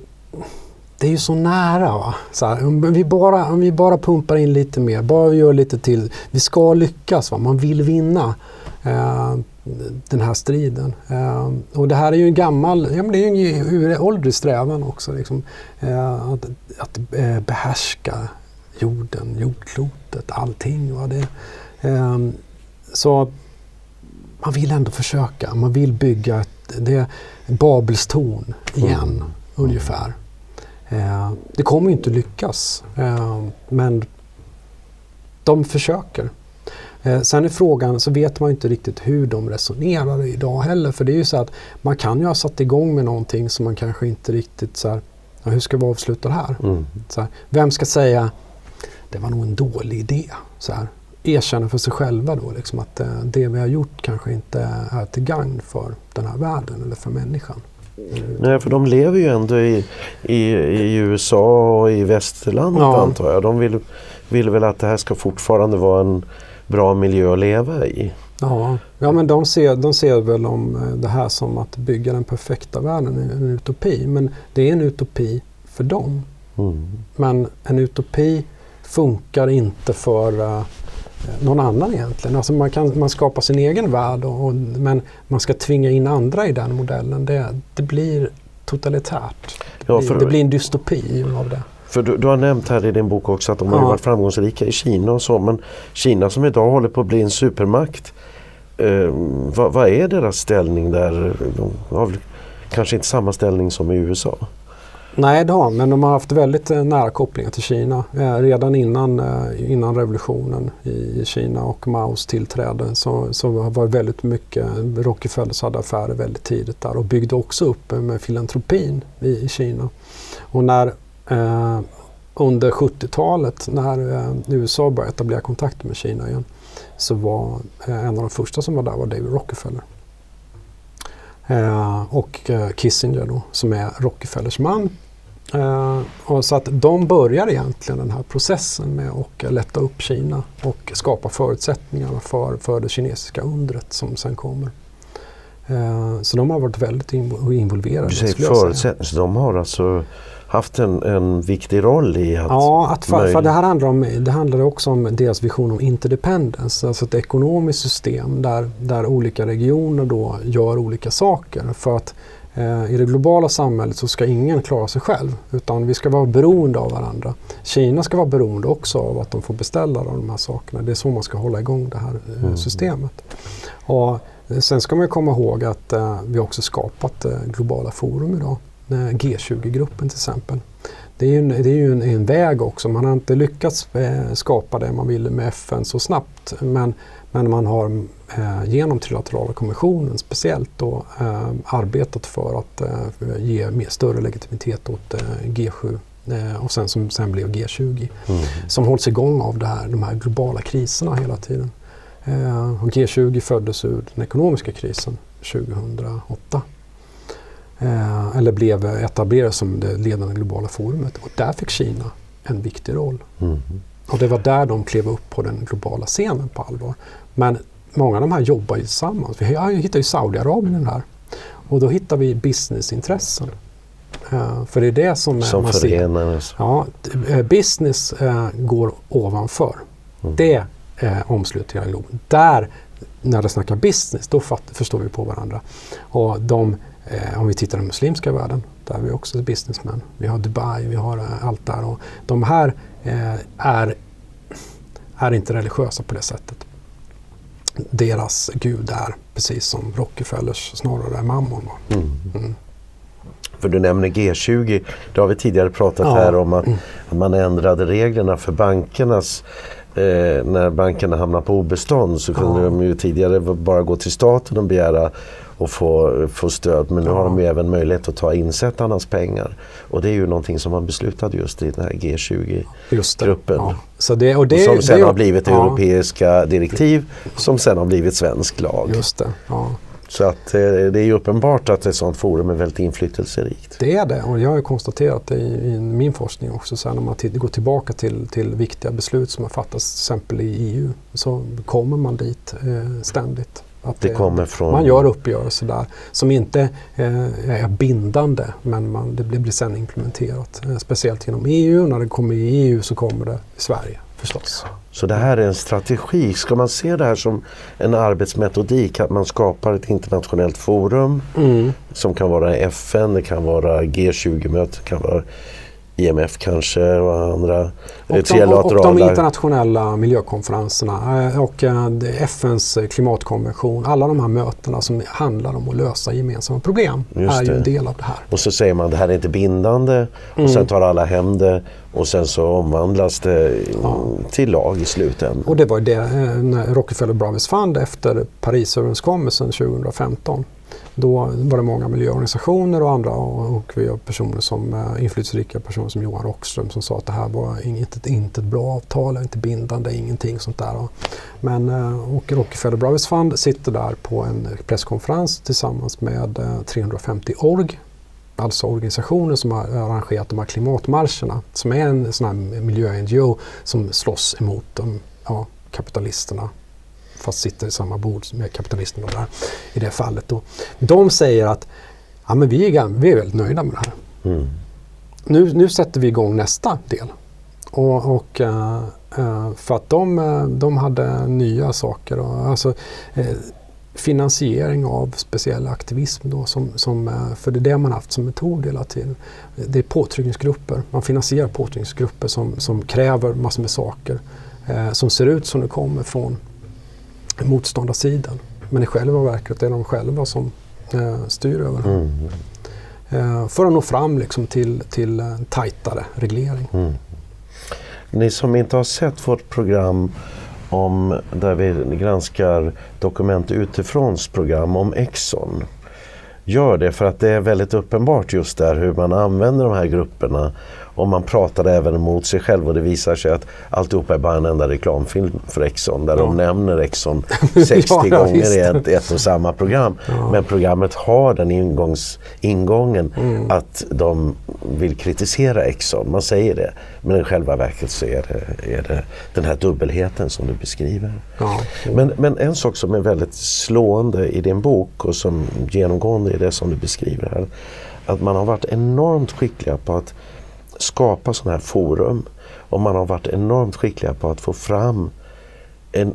Speaker 2: Det är ju så nära. Va? Så här, om, vi bara, om vi bara pumpar in lite mer, bara vi gör lite till. Vi ska lyckas, va? man vill vinna eh, den här striden. Eh, och det här är ju en gammal, ja, men det är ju en uråldrig strävan också. Liksom, eh, att att eh, behärska jorden, jordklotet, allting. Va? Det, eh, så man vill ändå försöka. Man vill bygga ett, det, Babels torn igen,
Speaker 1: Mm.
Speaker 2: ungefär. Eh, det kommer ju inte lyckas, eh, men de försöker. Eh, sen är frågan, så vet man inte riktigt hur de resonerar idag heller. För det är ju så att man kan ju ha satt igång med någonting som man kanske inte riktigt så här, ja, hur ska vi avsluta det här?
Speaker 1: mm.
Speaker 2: Så här, vem ska säga det var nog en dålig idé? Så här, erkänna för sig själva då liksom att det vi har gjort kanske inte är till gagn för den här världen eller för människan.
Speaker 1: Nej, för de lever ju ändå i, i, i USA och i västerlandet
Speaker 2: Ja.
Speaker 1: antar jag. De vill, vill väl att det här ska fortfarande vara en bra miljö att leva i.
Speaker 2: Ja, ja men de ser, de ser väl om eh, det här som att bygga den perfekta världen, en, utopi. Men det är en utopi för dem.
Speaker 1: Mm.
Speaker 2: Men en utopi funkar inte för eh, någon annan egentligen. Alltså man kan man skapar sin egen värld och, och, men man ska tvinga in andra i den modellen. Det, det blir totalitärt. Det,
Speaker 1: Ja,
Speaker 2: blir, det blir en dystopi av det.
Speaker 1: För du, du har nämnt här i din bok också att de har
Speaker 2: Ja.
Speaker 1: varit framgångsrika i Kina och så. Men Kina som idag håller på att bli en supermakt. Eh, vad, vad är deras ställning där? De har kanske inte samma ställning som i USA.
Speaker 2: Nej, det har de, men de har haft väldigt eh, nära kopplingar till Kina. Eh, redan innan, eh, innan revolutionen i Kina och Maos tillträde så, så var det väldigt mycket, Rockefellers hade affärer väldigt tidigt där och byggde också upp med eh, filantropin i, i Kina. Och när eh, under 70-talet när eh, USA började etablera kontakter med Kina igen så var eh, en av de första som var där var David Rockefeller. och Kissinger då, som är Rockefellers man och så att de börjar egentligen den här processen med att lätta upp Kina och skapa förutsättningarna för, för det kinesiska undret som sen kommer. Eh, så de har varit väldigt involverade.
Speaker 1: Du säger förutsättningar, så de har alltså haft en, en viktig roll i att...
Speaker 2: Ja, att för, för det här handlar, om, det handlar också om deras vision om interdependence, alltså ett ekonomiskt system där, där olika regioner då gör olika saker. För att eh, i det globala samhället så ska ingen klara sig själv utan vi ska vara beroende av varandra. Kina ska vara beroende också av att de får beställa de här sakerna. Det är så man ska hålla igång det här eh, mm. systemet. Och Sen ska man komma ihåg att eh, vi också skapat eh, globala forum idag. Eh, G20-gruppen till exempel. Det är ju, en, det är ju en, en, väg också. Man har inte lyckats eh, skapa det man ville med FN så snabbt. Men, men man har eh, genom trilaterala kommissionen speciellt då, eh, arbetat för att ge mer, större legitimitet åt G7 och sen som sen blev G20. Mm. Som hålls igång av det här, de här globala kriserna hela tiden. Eh, och G20 föddes ur den ekonomiska krisen 2008. Eh, eller blev etablerat som det ledande globala forumet. Och där fick Kina en viktig roll. Mm. Och det var där de klev upp på den globala scenen på allvar. Men många av de här jobbar ju tillsammans. Vi hittar ju Saudiarabien i den här. Och då hittar vi businessintressen. Uh, för det är det som,
Speaker 1: som man förenar
Speaker 2: ser. Ja, business uh, går ovanför. Mm. Det eh, omslutningar i globen. Där, när det snackar business, då fatt, förstår vi på varandra. Och de, eh, om vi tittar i den muslimska världen, där har vi också businessmän. Vi har Dubai, vi har eh, allt där. Och de här eh, är, är inte religiösa på det sättet. Deras gud är, precis som Rockefellers, snarare mammon. Mm. Mm.
Speaker 1: För du nämner G20, det har vi tidigare pratat ja. här om att, mm. att man ändrade reglerna för bankernas eh, när bankerna hamnar på obestånd så kunde ja. de ju tidigare bara gå till staten och begära och få, få stöd. Men nu ja. har de ju även möjlighet att ta insättarnas pengar. Och det är ju någonting som man beslutade just i den här G20-gruppen. Ja. Så det, och det, och som sen det, har blivit europeiska direktiv som sen har blivit svensk lag.
Speaker 2: Just det, ja.
Speaker 1: Så att, eh, det är ju uppenbart att ett sådant forum är väldigt inflytelserikt.
Speaker 2: Det är det och jag har konstaterat det i, i min forskning också. Så när man går tillbaka till, till viktiga beslut som har fattats till exempel i EU så kommer man dit eh, ständigt.
Speaker 1: Att det, kommer från...
Speaker 2: Man gör uppgörelser där som inte eh, är bindande men man, det blir, blir sen implementerat. Eh, speciellt genom EU. När det kommer i EU så kommer det i Sverige förstås.
Speaker 1: Så det här är en strategi. Ska man se det här som en arbetsmetodik? Att man skapar ett internationellt forum mm. som kan vara FN, det kan vara G20-möte, det kan vara IMF kanske och andra
Speaker 2: och de, och de internationella miljökonferenserna eh, och eh, FNs klimatkonvention. Alla de här mötena som handlar om att lösa gemensamma problem Just är ju en del av det här.
Speaker 1: Och så säger man att det här är inte bindande och mm. sen tar alla hem det och sen så omvandlas det ja. till lag i slutändan.
Speaker 2: Och det var det eh, när Rockefeller Brothers Fund efter Parisöverenskommelsen 2015 då var det många miljöorganisationer och andra och vi har personer som eh, inflytelserika personer som Johan Rockström som sa att det här var inget, inte ett bra avtal, inte bindande, ingenting sånt där. Men eh, och Rockefeller Brothers Fund sitter där på en presskonferens tillsammans med eh, 350 org alltså organisationer som har arrangerat de här klimatmarscherna som är en sån här miljö-NGO som slåss emot de, ja, kapitalisterna fast sitter i samma bord med kapitalisterna där i det fallet. Då. De säger att ja, men vi, är, vi är väldigt nöjda med det här. Mm. Nu, nu sätter vi igång nästa del. Och, och uh, uh, för att de, uh, de hade nya saker. Och, alltså, finansiering av speciell aktivism då, som, som, för det är det man haft som metod hela tiden. Det är påtryckningsgrupper. Man finansierar påtryckningsgrupper som, som kräver massor med saker som ser ut som det kommer från motståndarsidan. Men i själva verket är de själva som eh, styr över det. Mm. Eh, för att nå fram liksom till, till en tajtare reglering. Mm.
Speaker 1: Ni som inte har sett vårt program om, där vi granskar dokument utifråns program om Exxon. gör det för att det är väldigt uppenbart just där hur man använder de här grupperna och man pratar även mot sig själv och det visar sig att alltihopa är bara en enda reklamfilm för Exxon där
Speaker 2: Ja.
Speaker 1: de nämner Exxon 60
Speaker 2: Ja,
Speaker 1: gånger i ett, ett och samma program.
Speaker 2: Ja.
Speaker 1: Men programmet har den ingångs, ingången
Speaker 2: Mm.
Speaker 1: att de vill kritisera Exxon. Man säger det. Men i själva verket så är det, är det den här dubbelheten som du beskriver. Men, men en sak som är väldigt slående i din bok och som genomgående i det som du beskriver här. Att man har varit enormt skickliga på att skapa sådana här forum. Och man har varit enormt skickliga på att få fram en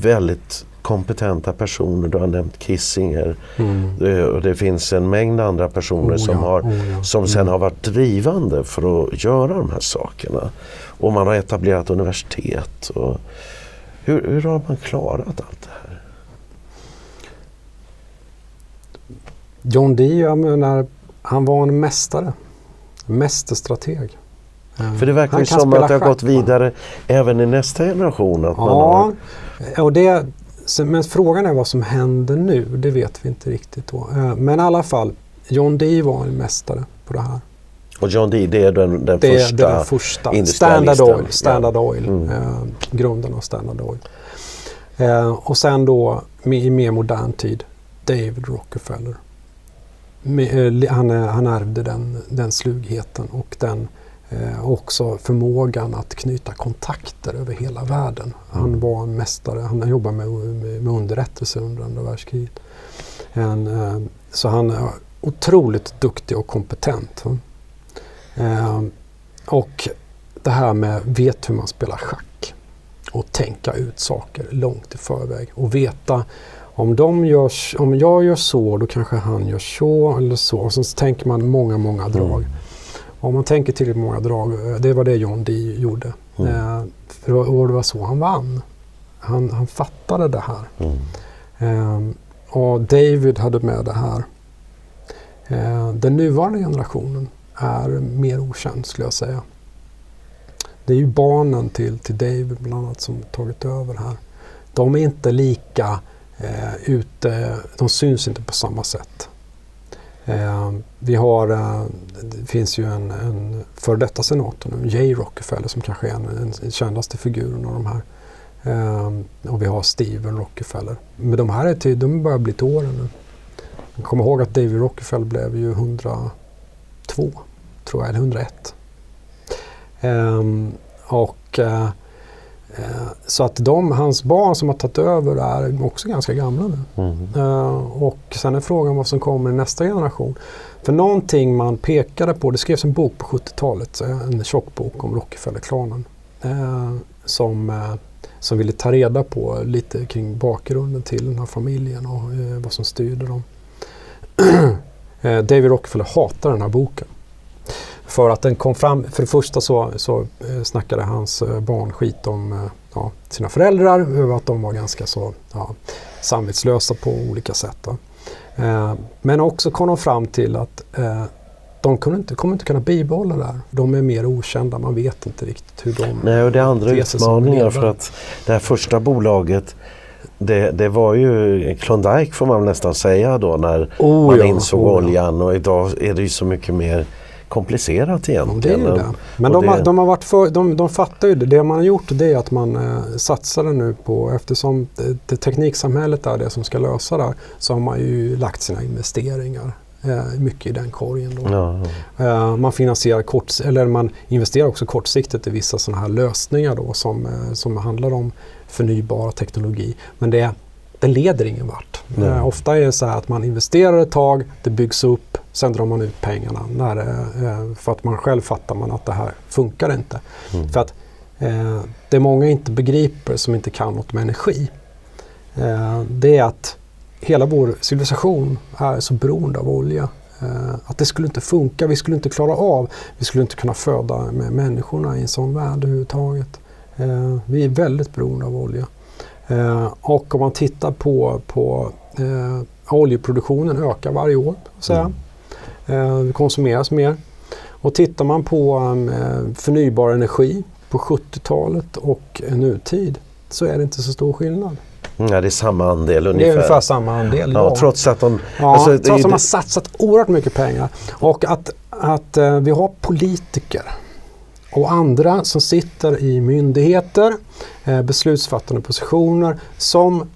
Speaker 1: väldigt kompetenta personer. Du har nämnt Kissinger.
Speaker 2: Mm.
Speaker 1: Eh, Och det finns en mängd andra personer
Speaker 2: Oh,
Speaker 1: som,
Speaker 2: ja,
Speaker 1: har,
Speaker 2: oh, ja.
Speaker 1: som sen har varit drivande för att göra de här sakerna. Och man har etablerat universitet. Och hur, hur har man klarat allt det här?
Speaker 2: John Dee, jag menar, han var en mästare. Mästerstrateg. Eh,
Speaker 1: För det verkar ju som att det har gått vidare även i nästa generation. Att
Speaker 2: Ja,
Speaker 1: har,
Speaker 2: och det, men frågan är vad som händer nu. Det vet vi inte riktigt då. Eh, Men i alla fall, John Dee var en mästare på det här.
Speaker 1: och John Dee, det är den, den
Speaker 2: Det,
Speaker 1: första.
Speaker 2: det är den första.
Speaker 1: industrialisten.
Speaker 2: Standard Oil, Standard Oil
Speaker 1: Mm.
Speaker 2: eh, grunden av Standard Oil. Eh, och sen då i mer modern tid, David Rockefeller. Eh, han, är- han ärvde den, den slugheten och den eh, också förmågan att knyta kontakter över hela världen. Han
Speaker 1: Mm.
Speaker 2: var en mästare, han jobbade med, med, med underrättelse under andra världskriget. En, eh, så han är otroligt duktig och kompetent. va. Eh, och det här med vet hur man spelar schack och tänka ut saker långt i förväg och veta om, de gör, om jag gör så, då kanske han gör så eller så. Och så tänker man många, många drag. Om man tänker tillräckligt många drag, eh, det var det John Dee gjorde.
Speaker 1: Mm.
Speaker 2: Eh, för det var, det var så han vann. Han, han fattade det här.
Speaker 1: Mm.
Speaker 2: Ehm, och David hade med det här. Eh, den nuvarande generationen är mer okänd skulle jag säga. Det är ju barnen till, till David bland annat som tagit över här. De är inte lika eh, ute, de syns inte på samma sätt. Eh, vi har, eh, det finns ju en, en före detta senator nu, Jay Rockefeller som kanske är en, en, den kändaste figuren av de här. Eh, och vi har Steven Rockefeller. Men de här är till, de börjar bli till åren nu. Kom ihåg att David Rockefeller blev ju 102, tror jag, eller 101. Ehm, och eh, så att de, hans barn som har tagit över är också ganska gamla nu.
Speaker 1: Mm.
Speaker 2: Eh, och sen är frågan vad som kommer i nästa generation. För någonting man pekade på, det skrevs en bok på 70-talet, eh, en tjock bok om Rockefeller-klanen. Eh, som, eh, som ville ta reda på lite kring bakgrunden till den här familjen och eh, vad som styrde dem. eh, David Rockefeller hatar den här boken. För att den kom fram, för det första så, så eh, snackade hans eh, barn skit om eh, ja, sina föräldrar, över att de var ganska så ja, samvetslösa på olika sätt. Eh, men också kom de fram till att eh, de kunde inte, kommer inte kunna bibehålla det här. De är mer okända, man vet inte riktigt hur de...
Speaker 1: Nej, och det är andra utmaningar för att det här första bolaget det, det var ju Klondike får man nästan säga då när
Speaker 2: Oh,
Speaker 1: man
Speaker 2: ja,
Speaker 1: insåg
Speaker 2: oh, ja.
Speaker 1: oljan och idag är det ju så mycket mer komplicerat
Speaker 2: Ja, det är
Speaker 1: egentligen.
Speaker 2: det. Men de, har,
Speaker 1: det-
Speaker 2: de, har varit för, de, de fattar ju det. Det man har gjort det är att man eh, satsade nu på, eftersom det, det tekniksamhället är det som ska lösa det här, så har man ju lagt sina investeringar eh, mycket i den korgen. Då.
Speaker 1: Ja, ja.
Speaker 2: Eh, man finansierar kort, eller man investerar också kortsiktigt i vissa sådana här lösningar då som, eh, som handlar om förnybara teknologi. Men det, det leder ingen vart. Eh, ofta är det så här att man investerar ett tag, det byggs upp, sen drar man ut pengarna. När, det, eh, för att man själv fattar man att det här funkar inte.
Speaker 1: Mm.
Speaker 2: För att eh, det många inte begriper som inte kan något med energi. Eh, det är att hela vår civilisation är så beroende av olja. Eh, att det skulle inte funka, vi skulle inte klara av, vi skulle inte kunna föda med människorna i en sån värld överhuvudtaget. Eh, vi är väldigt beroende av olja. Eh, och om man tittar på, på eh, oljeproduktionen ökar varje år. Så. Eh, det konsumeras mer. Och tittar man på eh, förnybar energi på 70-talet och nutid så är det inte så stor skillnad.
Speaker 1: Ja, det är samma andel
Speaker 2: Det är
Speaker 1: ungefär.
Speaker 2: ungefär samma andel.
Speaker 1: Ja, trots att de...
Speaker 2: Ja,
Speaker 1: alltså,
Speaker 2: trots att de har satsat oerhört mycket pengar. Och att, att eh, vi har politiker och andra som sitter i myndigheter, eh, beslutsfattande positioner som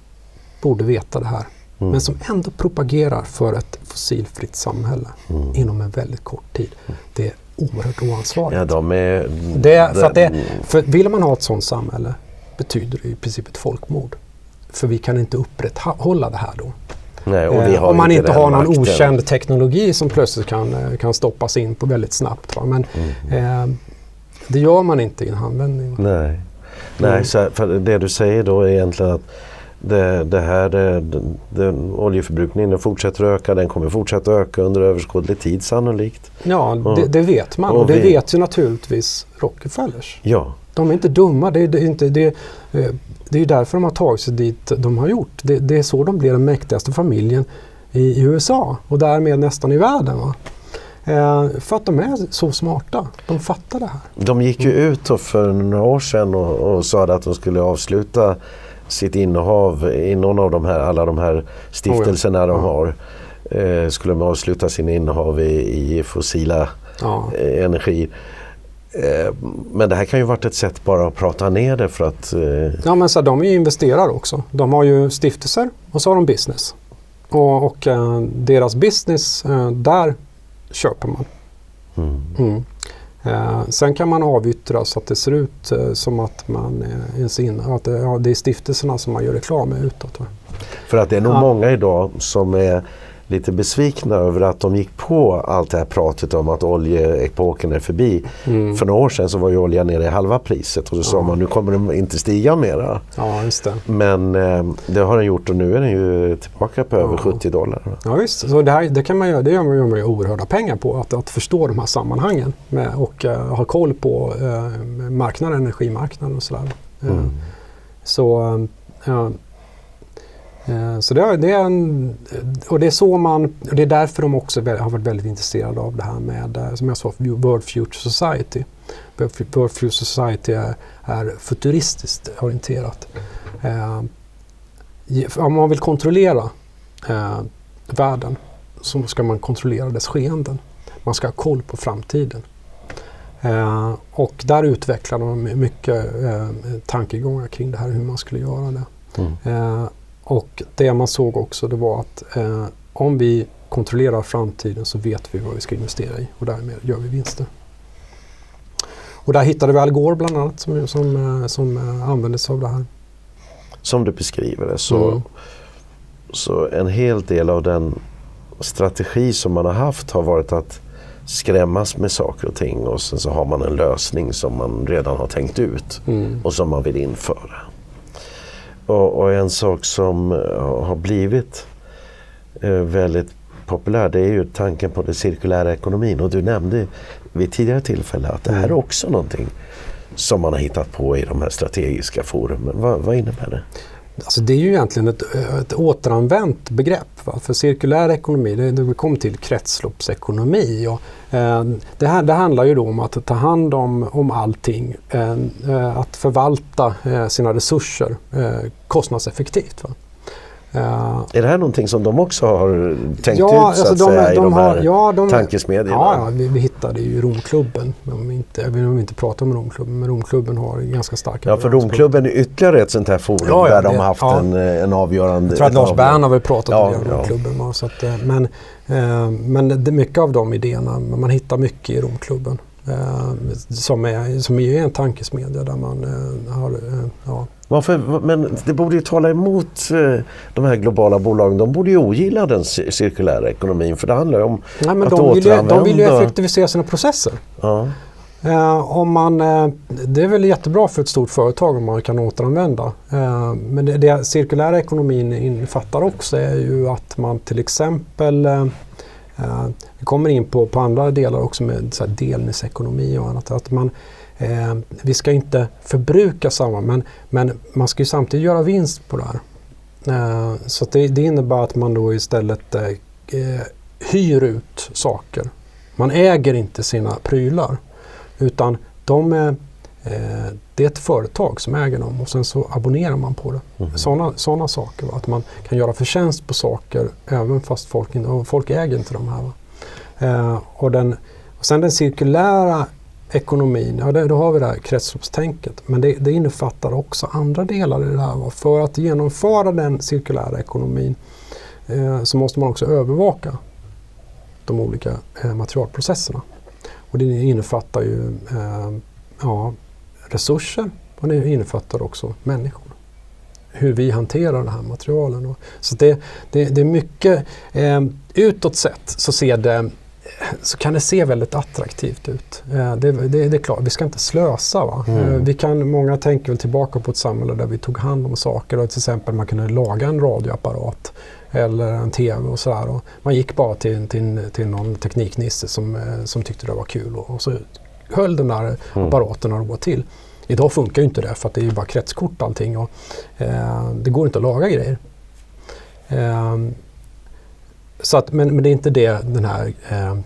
Speaker 2: borde veta det här.
Speaker 1: Mm.
Speaker 2: Men som ändå propagerar för ett fossilfritt samhälle
Speaker 1: Mm.
Speaker 2: inom en väldigt kort tid. Det är oerhört oansvarigt.
Speaker 1: Ja, de är...
Speaker 2: Det, för, att det, för vill man ha ett sådant samhälle betyder det i princip ett folkmord. För vi kan inte upprätthålla det här då.
Speaker 1: Nej, och vi
Speaker 2: Eh, om man
Speaker 1: inte
Speaker 2: har någon
Speaker 1: makten.
Speaker 2: okänd teknologi som plötsligt kan, eh, kan stoppas in på väldigt snabbt. Va? Men
Speaker 1: Mm.
Speaker 2: eh, det gör man inte i en handvändning.
Speaker 1: Nej, Nej
Speaker 2: Mm.
Speaker 1: så, för det du säger då är egentligen att det, det här, den, den, oljeförbrukningen den fortsätter öka, den kommer fortsätta öka under överskådlig tid sannolikt.
Speaker 2: Ja,
Speaker 1: Ja.
Speaker 2: det, det vet man.
Speaker 1: Och
Speaker 2: Och det
Speaker 1: vi-
Speaker 2: vet ju naturligtvis Rockefellers.
Speaker 1: Ja,
Speaker 2: De är inte dumma. Det är, det är, inte, det, eh, det är därför de har tagit sig dit de har gjort. Det, det är så de blir den mäktigaste familjen i, USA och därmed nästan i världen. Va? Eh, för att de är så smarta. De fattar det här.
Speaker 1: de gick ju ut för några år sedan och, och sa att de skulle avsluta sitt innehav i någon av de här, alla de här stiftelserna de
Speaker 2: Ja.
Speaker 1: har. Eh, skulle de avsluta sina innehav i, i fossila
Speaker 2: Ja.
Speaker 1: eh, energi. Eh, men det här kan ju varit ett sätt bara att prata ner det för att eh,
Speaker 2: Ja men så här, de är ju investerare också. De har ju stiftelser och så har de business. Och, och eh, deras business, där köper man.
Speaker 1: mm.
Speaker 2: Mm. Eh, sen kan man avyttra så att det ser ut eh, som att man eh, ens in, att det, ja, det är stiftelserna som man gör reklam med utåt. Va?
Speaker 1: För att det är nog
Speaker 2: Ja.
Speaker 1: många idag som är lite besvikna över att de gick på allt det här pratet om att oljeepoken är förbi.
Speaker 2: Mm.
Speaker 1: För några år sedan så var ju oljan nere i halva priset och så sa
Speaker 2: Ja.
Speaker 1: man nu kommer den inte stiga mera.
Speaker 2: Ja, just det.
Speaker 1: Men eh, det har den gjort och nu är den ju tillbaka på över
Speaker 2: Ja.
Speaker 1: 70 dollar.
Speaker 2: Ja, visst. Så det, här, det, kan man göra, det gör man, gör man ju oerhörda pengar på. Att, att förstå de här sammanhangen med, och eh, ha koll på eh, marknaden, energimarknaden och sådär. Eh,
Speaker 1: Mm.
Speaker 2: Så, eh, eh, så det, är- det är en, och det är så man, och det är därför de också har varit väldigt intresserade av det här med, eh, som jag sa, World Future Society. World Fu- World Future Society är, är futuristiskt orienterat. Eh, om man vill kontrollera eh, världen så ska man kontrollera dess skeenden. Man ska ha koll på framtiden. Eh, och där utvecklar de mycket eh, tankegångar kring det här hur man skulle göra det.
Speaker 1: Mm.
Speaker 2: Och det man såg också det var att eh, om vi kontrollerar framtiden så vet vi vad vi ska investera i och därmed gör vi vinster. Och där hittade vi Al Gore bland annat som, som, eh, som eh, använde sig av det här.
Speaker 1: Som du beskriver det så,
Speaker 2: Mm.
Speaker 1: så en hel del av den strategi som man har haft har varit att skrämmas med saker och ting och sen så har man en lösning som man redan har tänkt ut
Speaker 2: Mm.
Speaker 1: och som man vill införa. Och, och en sak som eh, har blivit eh, väldigt populär det är ju tanken på den cirkulära ekonomin och du nämnde vid tidigare tillfälle att det här är också någonting som man har hittat på i de här strategiska forumen. Vad, vad innebär det?
Speaker 2: Alltså det är ju egentligen ett, ett återanvänt begrepp. Va? För cirkulär ekonomi, det, det kommer till kretsloppsekonomi. Och, eh, det, här, det handlar ju då om att ta hand om, om allting. Eh, eh att förvalta eh, sina resurser eh, kostnadseffektivt. Va? Eh,
Speaker 1: Är det här någonting som de också har tänkt
Speaker 2: Ja,
Speaker 1: ut så
Speaker 2: alltså
Speaker 1: att
Speaker 2: de-
Speaker 1: säga i
Speaker 2: de
Speaker 1: de
Speaker 2: har-
Speaker 1: här
Speaker 2: ja, de-
Speaker 1: tankesmedjorna?
Speaker 2: Ja, ja vi, vi hittade ju Romklubben. Om vi inte, även om vi inte pratar om Romklubben, men Romklubben har ganska starka
Speaker 1: Ja, för. Romklubben är ytterligare ett sånt här forum
Speaker 2: Ja,
Speaker 1: där de
Speaker 2: det-
Speaker 1: har haft en, eh, en avgörande...
Speaker 2: Jag tror att Lars Bern har väl pratat om i. Romklubben. Så att, eh, men men det, mycket av de idéerna, man hittar mycket i Romklubben. Eh, som, är, som är en tankesmedja där man eh, har, eh, ja.
Speaker 1: Varför, men det borde ju tala emot de här globala bolagen. De borde ju ogilla den cir- cirkulära ekonomin för det handlar ju om
Speaker 2: Nej, men
Speaker 1: att
Speaker 2: de, vill ju, de vill ju
Speaker 1: återanvända-
Speaker 2: effektivisera sina processer.
Speaker 1: Ja.
Speaker 2: Eh, om man, eh, det är väl jättebra för ett stort företag om man kan återanvända. Eh, men det, det cirkulära ekonomin innefattar också är ju att man till exempel eh, eh, vi kommer in på, på andra delar också med så här delningsekonomi och annat. Att man, eh, vi ska inte förbruka samma men, men man ska ju samtidigt göra vinst på det här. Eh, så att det, det innebär att man då istället eh, eh hyr ut saker. Man äger inte sina prylar. Utan de, Eh, det är ett företag som äger dem och sen så abonnerar man på det.
Speaker 1: Mm.
Speaker 2: Sådana såna saker. Va? Att man kan göra förtjänst på saker även fast folk, och folk äger inte de här. Eh, och, den, och sen den cirkulära ekonomin, ja det, då har vi det här kretsloppstänket. Men det, det innefattar också andra delar i det här. Va? För att genomföra den cirkulära ekonomin eh, så måste man också övervaka de olika eh, materialprocesserna. Och det innefattar ju eh, ja, resurser och det innefattar också människor. Hur vi hanterar de här materialen. Så det, det, det är mycket, eh, utåt sett så ser det så kan det se väldigt attraktivt ut. Eh, det, det, det, är klart, vi ska inte slösa. Va?
Speaker 1: Mm.
Speaker 2: Eh, vi kan, många tänker väl tillbaka på ett samhälle där vi tog hand om saker. Och till exempel man kunde laga en radioapparat eller en TV och sådär. Man gick bara till, till, till någon tekniknisse som, eh, som tyckte det var kul och, och så höll den där
Speaker 1: Mm.
Speaker 2: apparaten några år till. Idag funkar ju inte det för att det är ju bara kretskort allting och eh, det går inte att laga grejer. Eh, så att, men, men det är inte det den här eh,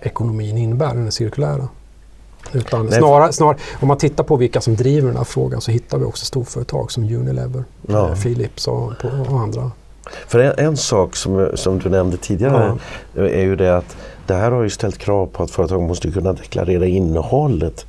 Speaker 2: ekonomin innebär, den är cirkulära. Utan snarare, snarare, om man tittar på vilka som driver den här frågan så hittar vi också storföretag som Unilever,
Speaker 1: Ja.
Speaker 2: eh, Philips och, och andra.
Speaker 1: För en, en sak som, som du nämnde tidigare är ju det att det här har ju ställt krav på att företag måste kunna deklarera innehållet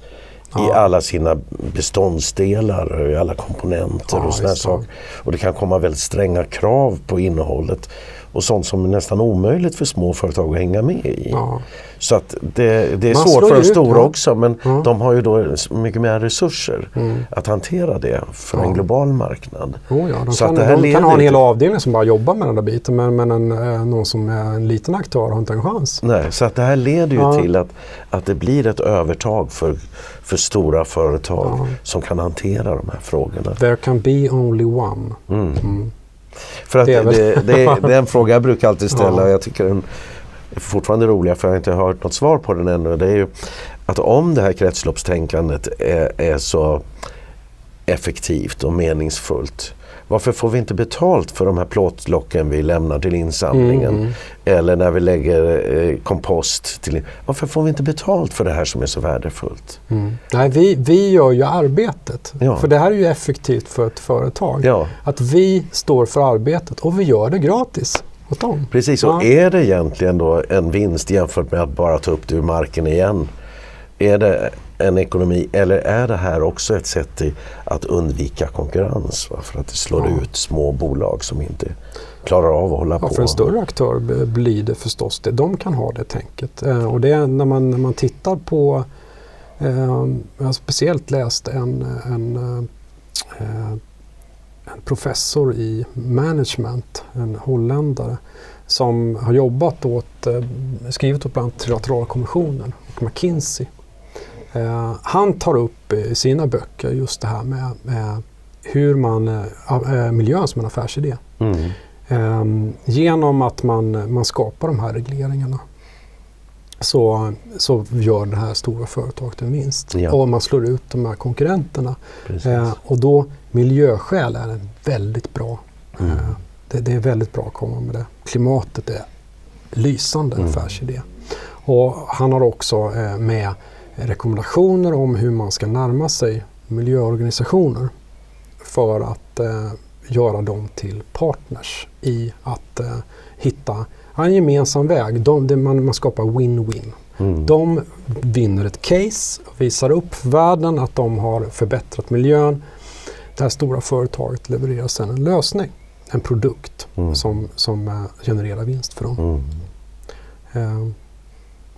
Speaker 1: i alla sina beståndsdelar, och i alla komponenter
Speaker 2: Ja,
Speaker 1: och sådana saker. Och det kan komma väldigt stränga krav på innehållet och sånt som är nästan omöjligt för små företag att hänga med i.
Speaker 2: Ja.
Speaker 1: Så att det, det är
Speaker 2: Man
Speaker 1: svårt för de stora
Speaker 2: ja.
Speaker 1: också men
Speaker 2: Ja.
Speaker 1: de har ju då mycket mer resurser
Speaker 2: Mm.
Speaker 1: att hantera det för en global marknad.
Speaker 2: Oh ja, de
Speaker 1: Så
Speaker 2: kan,
Speaker 1: att det här
Speaker 2: de
Speaker 1: leder
Speaker 2: kan ha en hel avdelning som bara jobbar med den där biten men, men en, eh, någon som är en liten aktör har inte en chans.
Speaker 1: Nej, så att det här leder ju till att, att det blir ett övertag för, för stora företag som kan hantera de här frågorna.
Speaker 2: There can be only one.
Speaker 1: Mm.
Speaker 2: Mm.
Speaker 1: För att
Speaker 2: Det är
Speaker 1: det, det, det är en fråga jag brukar alltid ställa
Speaker 2: Ja.
Speaker 1: och jag tycker den är fortfarande roliga för jag har inte hört något svar på den ännu. Det är ju att om det här kretsloppstänkandet är, är så effektivt och meningsfullt varför får vi inte betalt för de här plåtlocken vi lämnar till insamlingen?
Speaker 2: Mm.
Speaker 1: Eller när vi lägger eh, kompost till... Varför får vi inte betalt för det här som är så värdefullt?
Speaker 2: Mm. Nej, vi, vi gör ju arbetet.
Speaker 1: Ja.
Speaker 2: För det här är ju effektivt för ett företag.
Speaker 1: Ja,
Speaker 2: Att vi står för arbetet och vi gör det gratis åt dem.
Speaker 1: precis.
Speaker 2: Ja.
Speaker 1: Och är det egentligen då en vinst jämfört med att bara ta upp det ur marken igen? Är det en ekonomi eller är det här också ett sätt att undvika konkurrens? Va? För att det slår
Speaker 2: Ja.
Speaker 1: ut små bolag som inte klarar av att hålla
Speaker 2: Ja,
Speaker 1: på.
Speaker 2: för en större aktör blir det förstås det. De kan ha det tänket. Eh, och det är när man, när man tittar på, eh, jag har speciellt läst en, en, eh, en professor i management, en holländare, som har jobbat åt, skrivit åt bland annat Trilateralkommissionen och McKinsey. Eh, han tar upp i sina böcker just det här med, med hur man, eh, eh, miljön som en affärsidé.
Speaker 1: Mm.
Speaker 2: Ehm, genom att man, man skapar de här regleringarna så, så gör det här stora företaget en vinst.
Speaker 1: Ja.
Speaker 2: Och man slår ut de här konkurrenterna.
Speaker 1: Precis.
Speaker 2: Eh, och då miljöskäl är en väldigt bra.
Speaker 1: Mm.
Speaker 2: Eh, det, det är väldigt bra att komma med det. Klimatet är lysande
Speaker 1: Mm.
Speaker 2: affärsidé. Och han har också eh, med rekommendationer om hur man ska närma sig miljöorganisationer för att eh, göra dem till partners i att eh, hitta en gemensam väg. De, man, man skapar win-win.
Speaker 1: Mm.
Speaker 2: De vinner ett case visar upp för världen att de har förbättrat miljön. Det här stora företaget levererar sedan en lösning, en produkt
Speaker 1: Mm.
Speaker 2: som, som eh, genererar vinst för dem.
Speaker 1: Mm.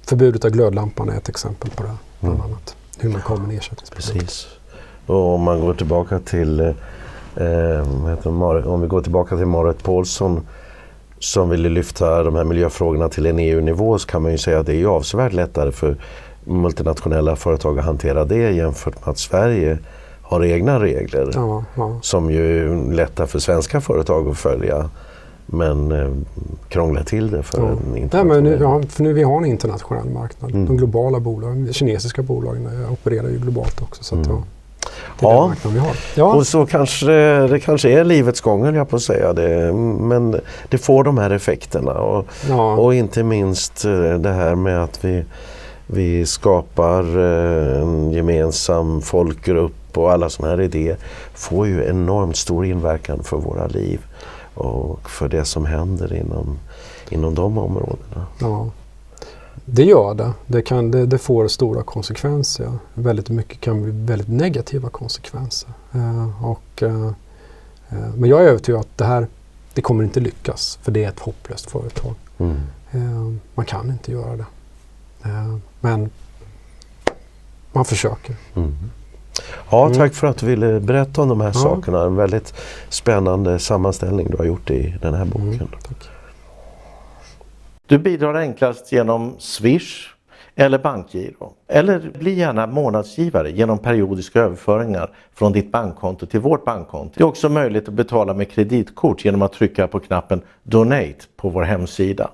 Speaker 2: Förbudet av glödlampan är ett exempel på det, bland
Speaker 1: Mm.
Speaker 2: annat. Hur man kommer med ersättningsprodukt.
Speaker 1: Precis. Och om man går tillbaka till eh, det, om vi går tillbaka till Marit Paulsson som ville lyfta de här miljöfrågorna till en EU-nivå så kan man ju säga att det är avsevärt lättare för multinationella företag att hantera det jämfört med att Sverige har egna regler
Speaker 2: Ja, ja.
Speaker 1: som ju är lätta för svenska företag att följa men eh, krånglar till det för
Speaker 2: Ja.
Speaker 1: en
Speaker 2: Nej,
Speaker 1: internationell.
Speaker 2: men nu, ja, för nu vi har en internationell marknad.
Speaker 1: Mm.
Speaker 2: De globala bolagen, de kinesiska bolagen eh, opererar ju globalt också. Så att,
Speaker 1: Mm.
Speaker 2: ja, det är
Speaker 1: Ja.
Speaker 2: vi har. Ja,
Speaker 1: Och så kanske det, kanske är livets gång jag på att säga. Det, men det får de här effekterna. Och,
Speaker 2: ja.
Speaker 1: och inte minst eh, det här med att vi, Vi skapar eh, en gemensam folkgrupp och alla sådana här idéer får ju enormt stor inverkan för våra liv och för det som händer inom, inom de områdena.
Speaker 2: Ja. Det gör det. Det, kan, det. det får stora konsekvenser. Väldigt mycket kan bli väldigt negativa konsekvenser. Eh, och, eh, eh, men jag är övertygad att det här det kommer inte lyckas för det är ett hopplöst företag.
Speaker 1: Mm.
Speaker 2: Eh, man kan inte göra det. Eh, men man försöker.
Speaker 1: Mm. Ja,
Speaker 2: Mm.
Speaker 1: tack för att du ville berätta om de här
Speaker 2: Ja.
Speaker 1: sakerna. En väldigt spännande sammanställning du har gjort i den här boken.
Speaker 2: Mm, tack.
Speaker 3: Du bidrar enklast genom Swish eller bankgiro. Eller bli gärna månadsgivare genom periodiska överföringar från ditt bankkonto till vårt bankkonto. Det är också möjligt att betala med kreditkort genom att trycka på knappen Donate på vår hemsida.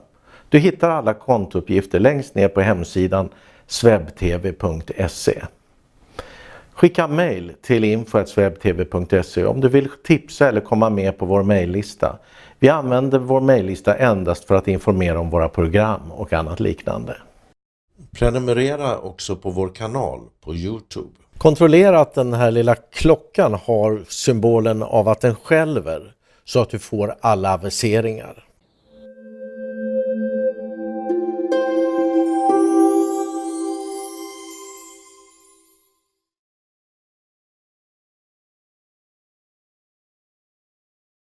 Speaker 3: Du hittar alla kontouppgifter längst ner på hemsidan swebtv.se. Skicka mail till info.swebtv.se om du vill tipsa eller komma med på vår mejllista. Vi använder vår mejllista endast för att informera om våra program och annat liknande.
Speaker 1: Prenumerera också på vår kanal på Youtube.
Speaker 3: Kontrollera att den här lilla klockan har symbolen av att den skälver så att du får alla aviseringar.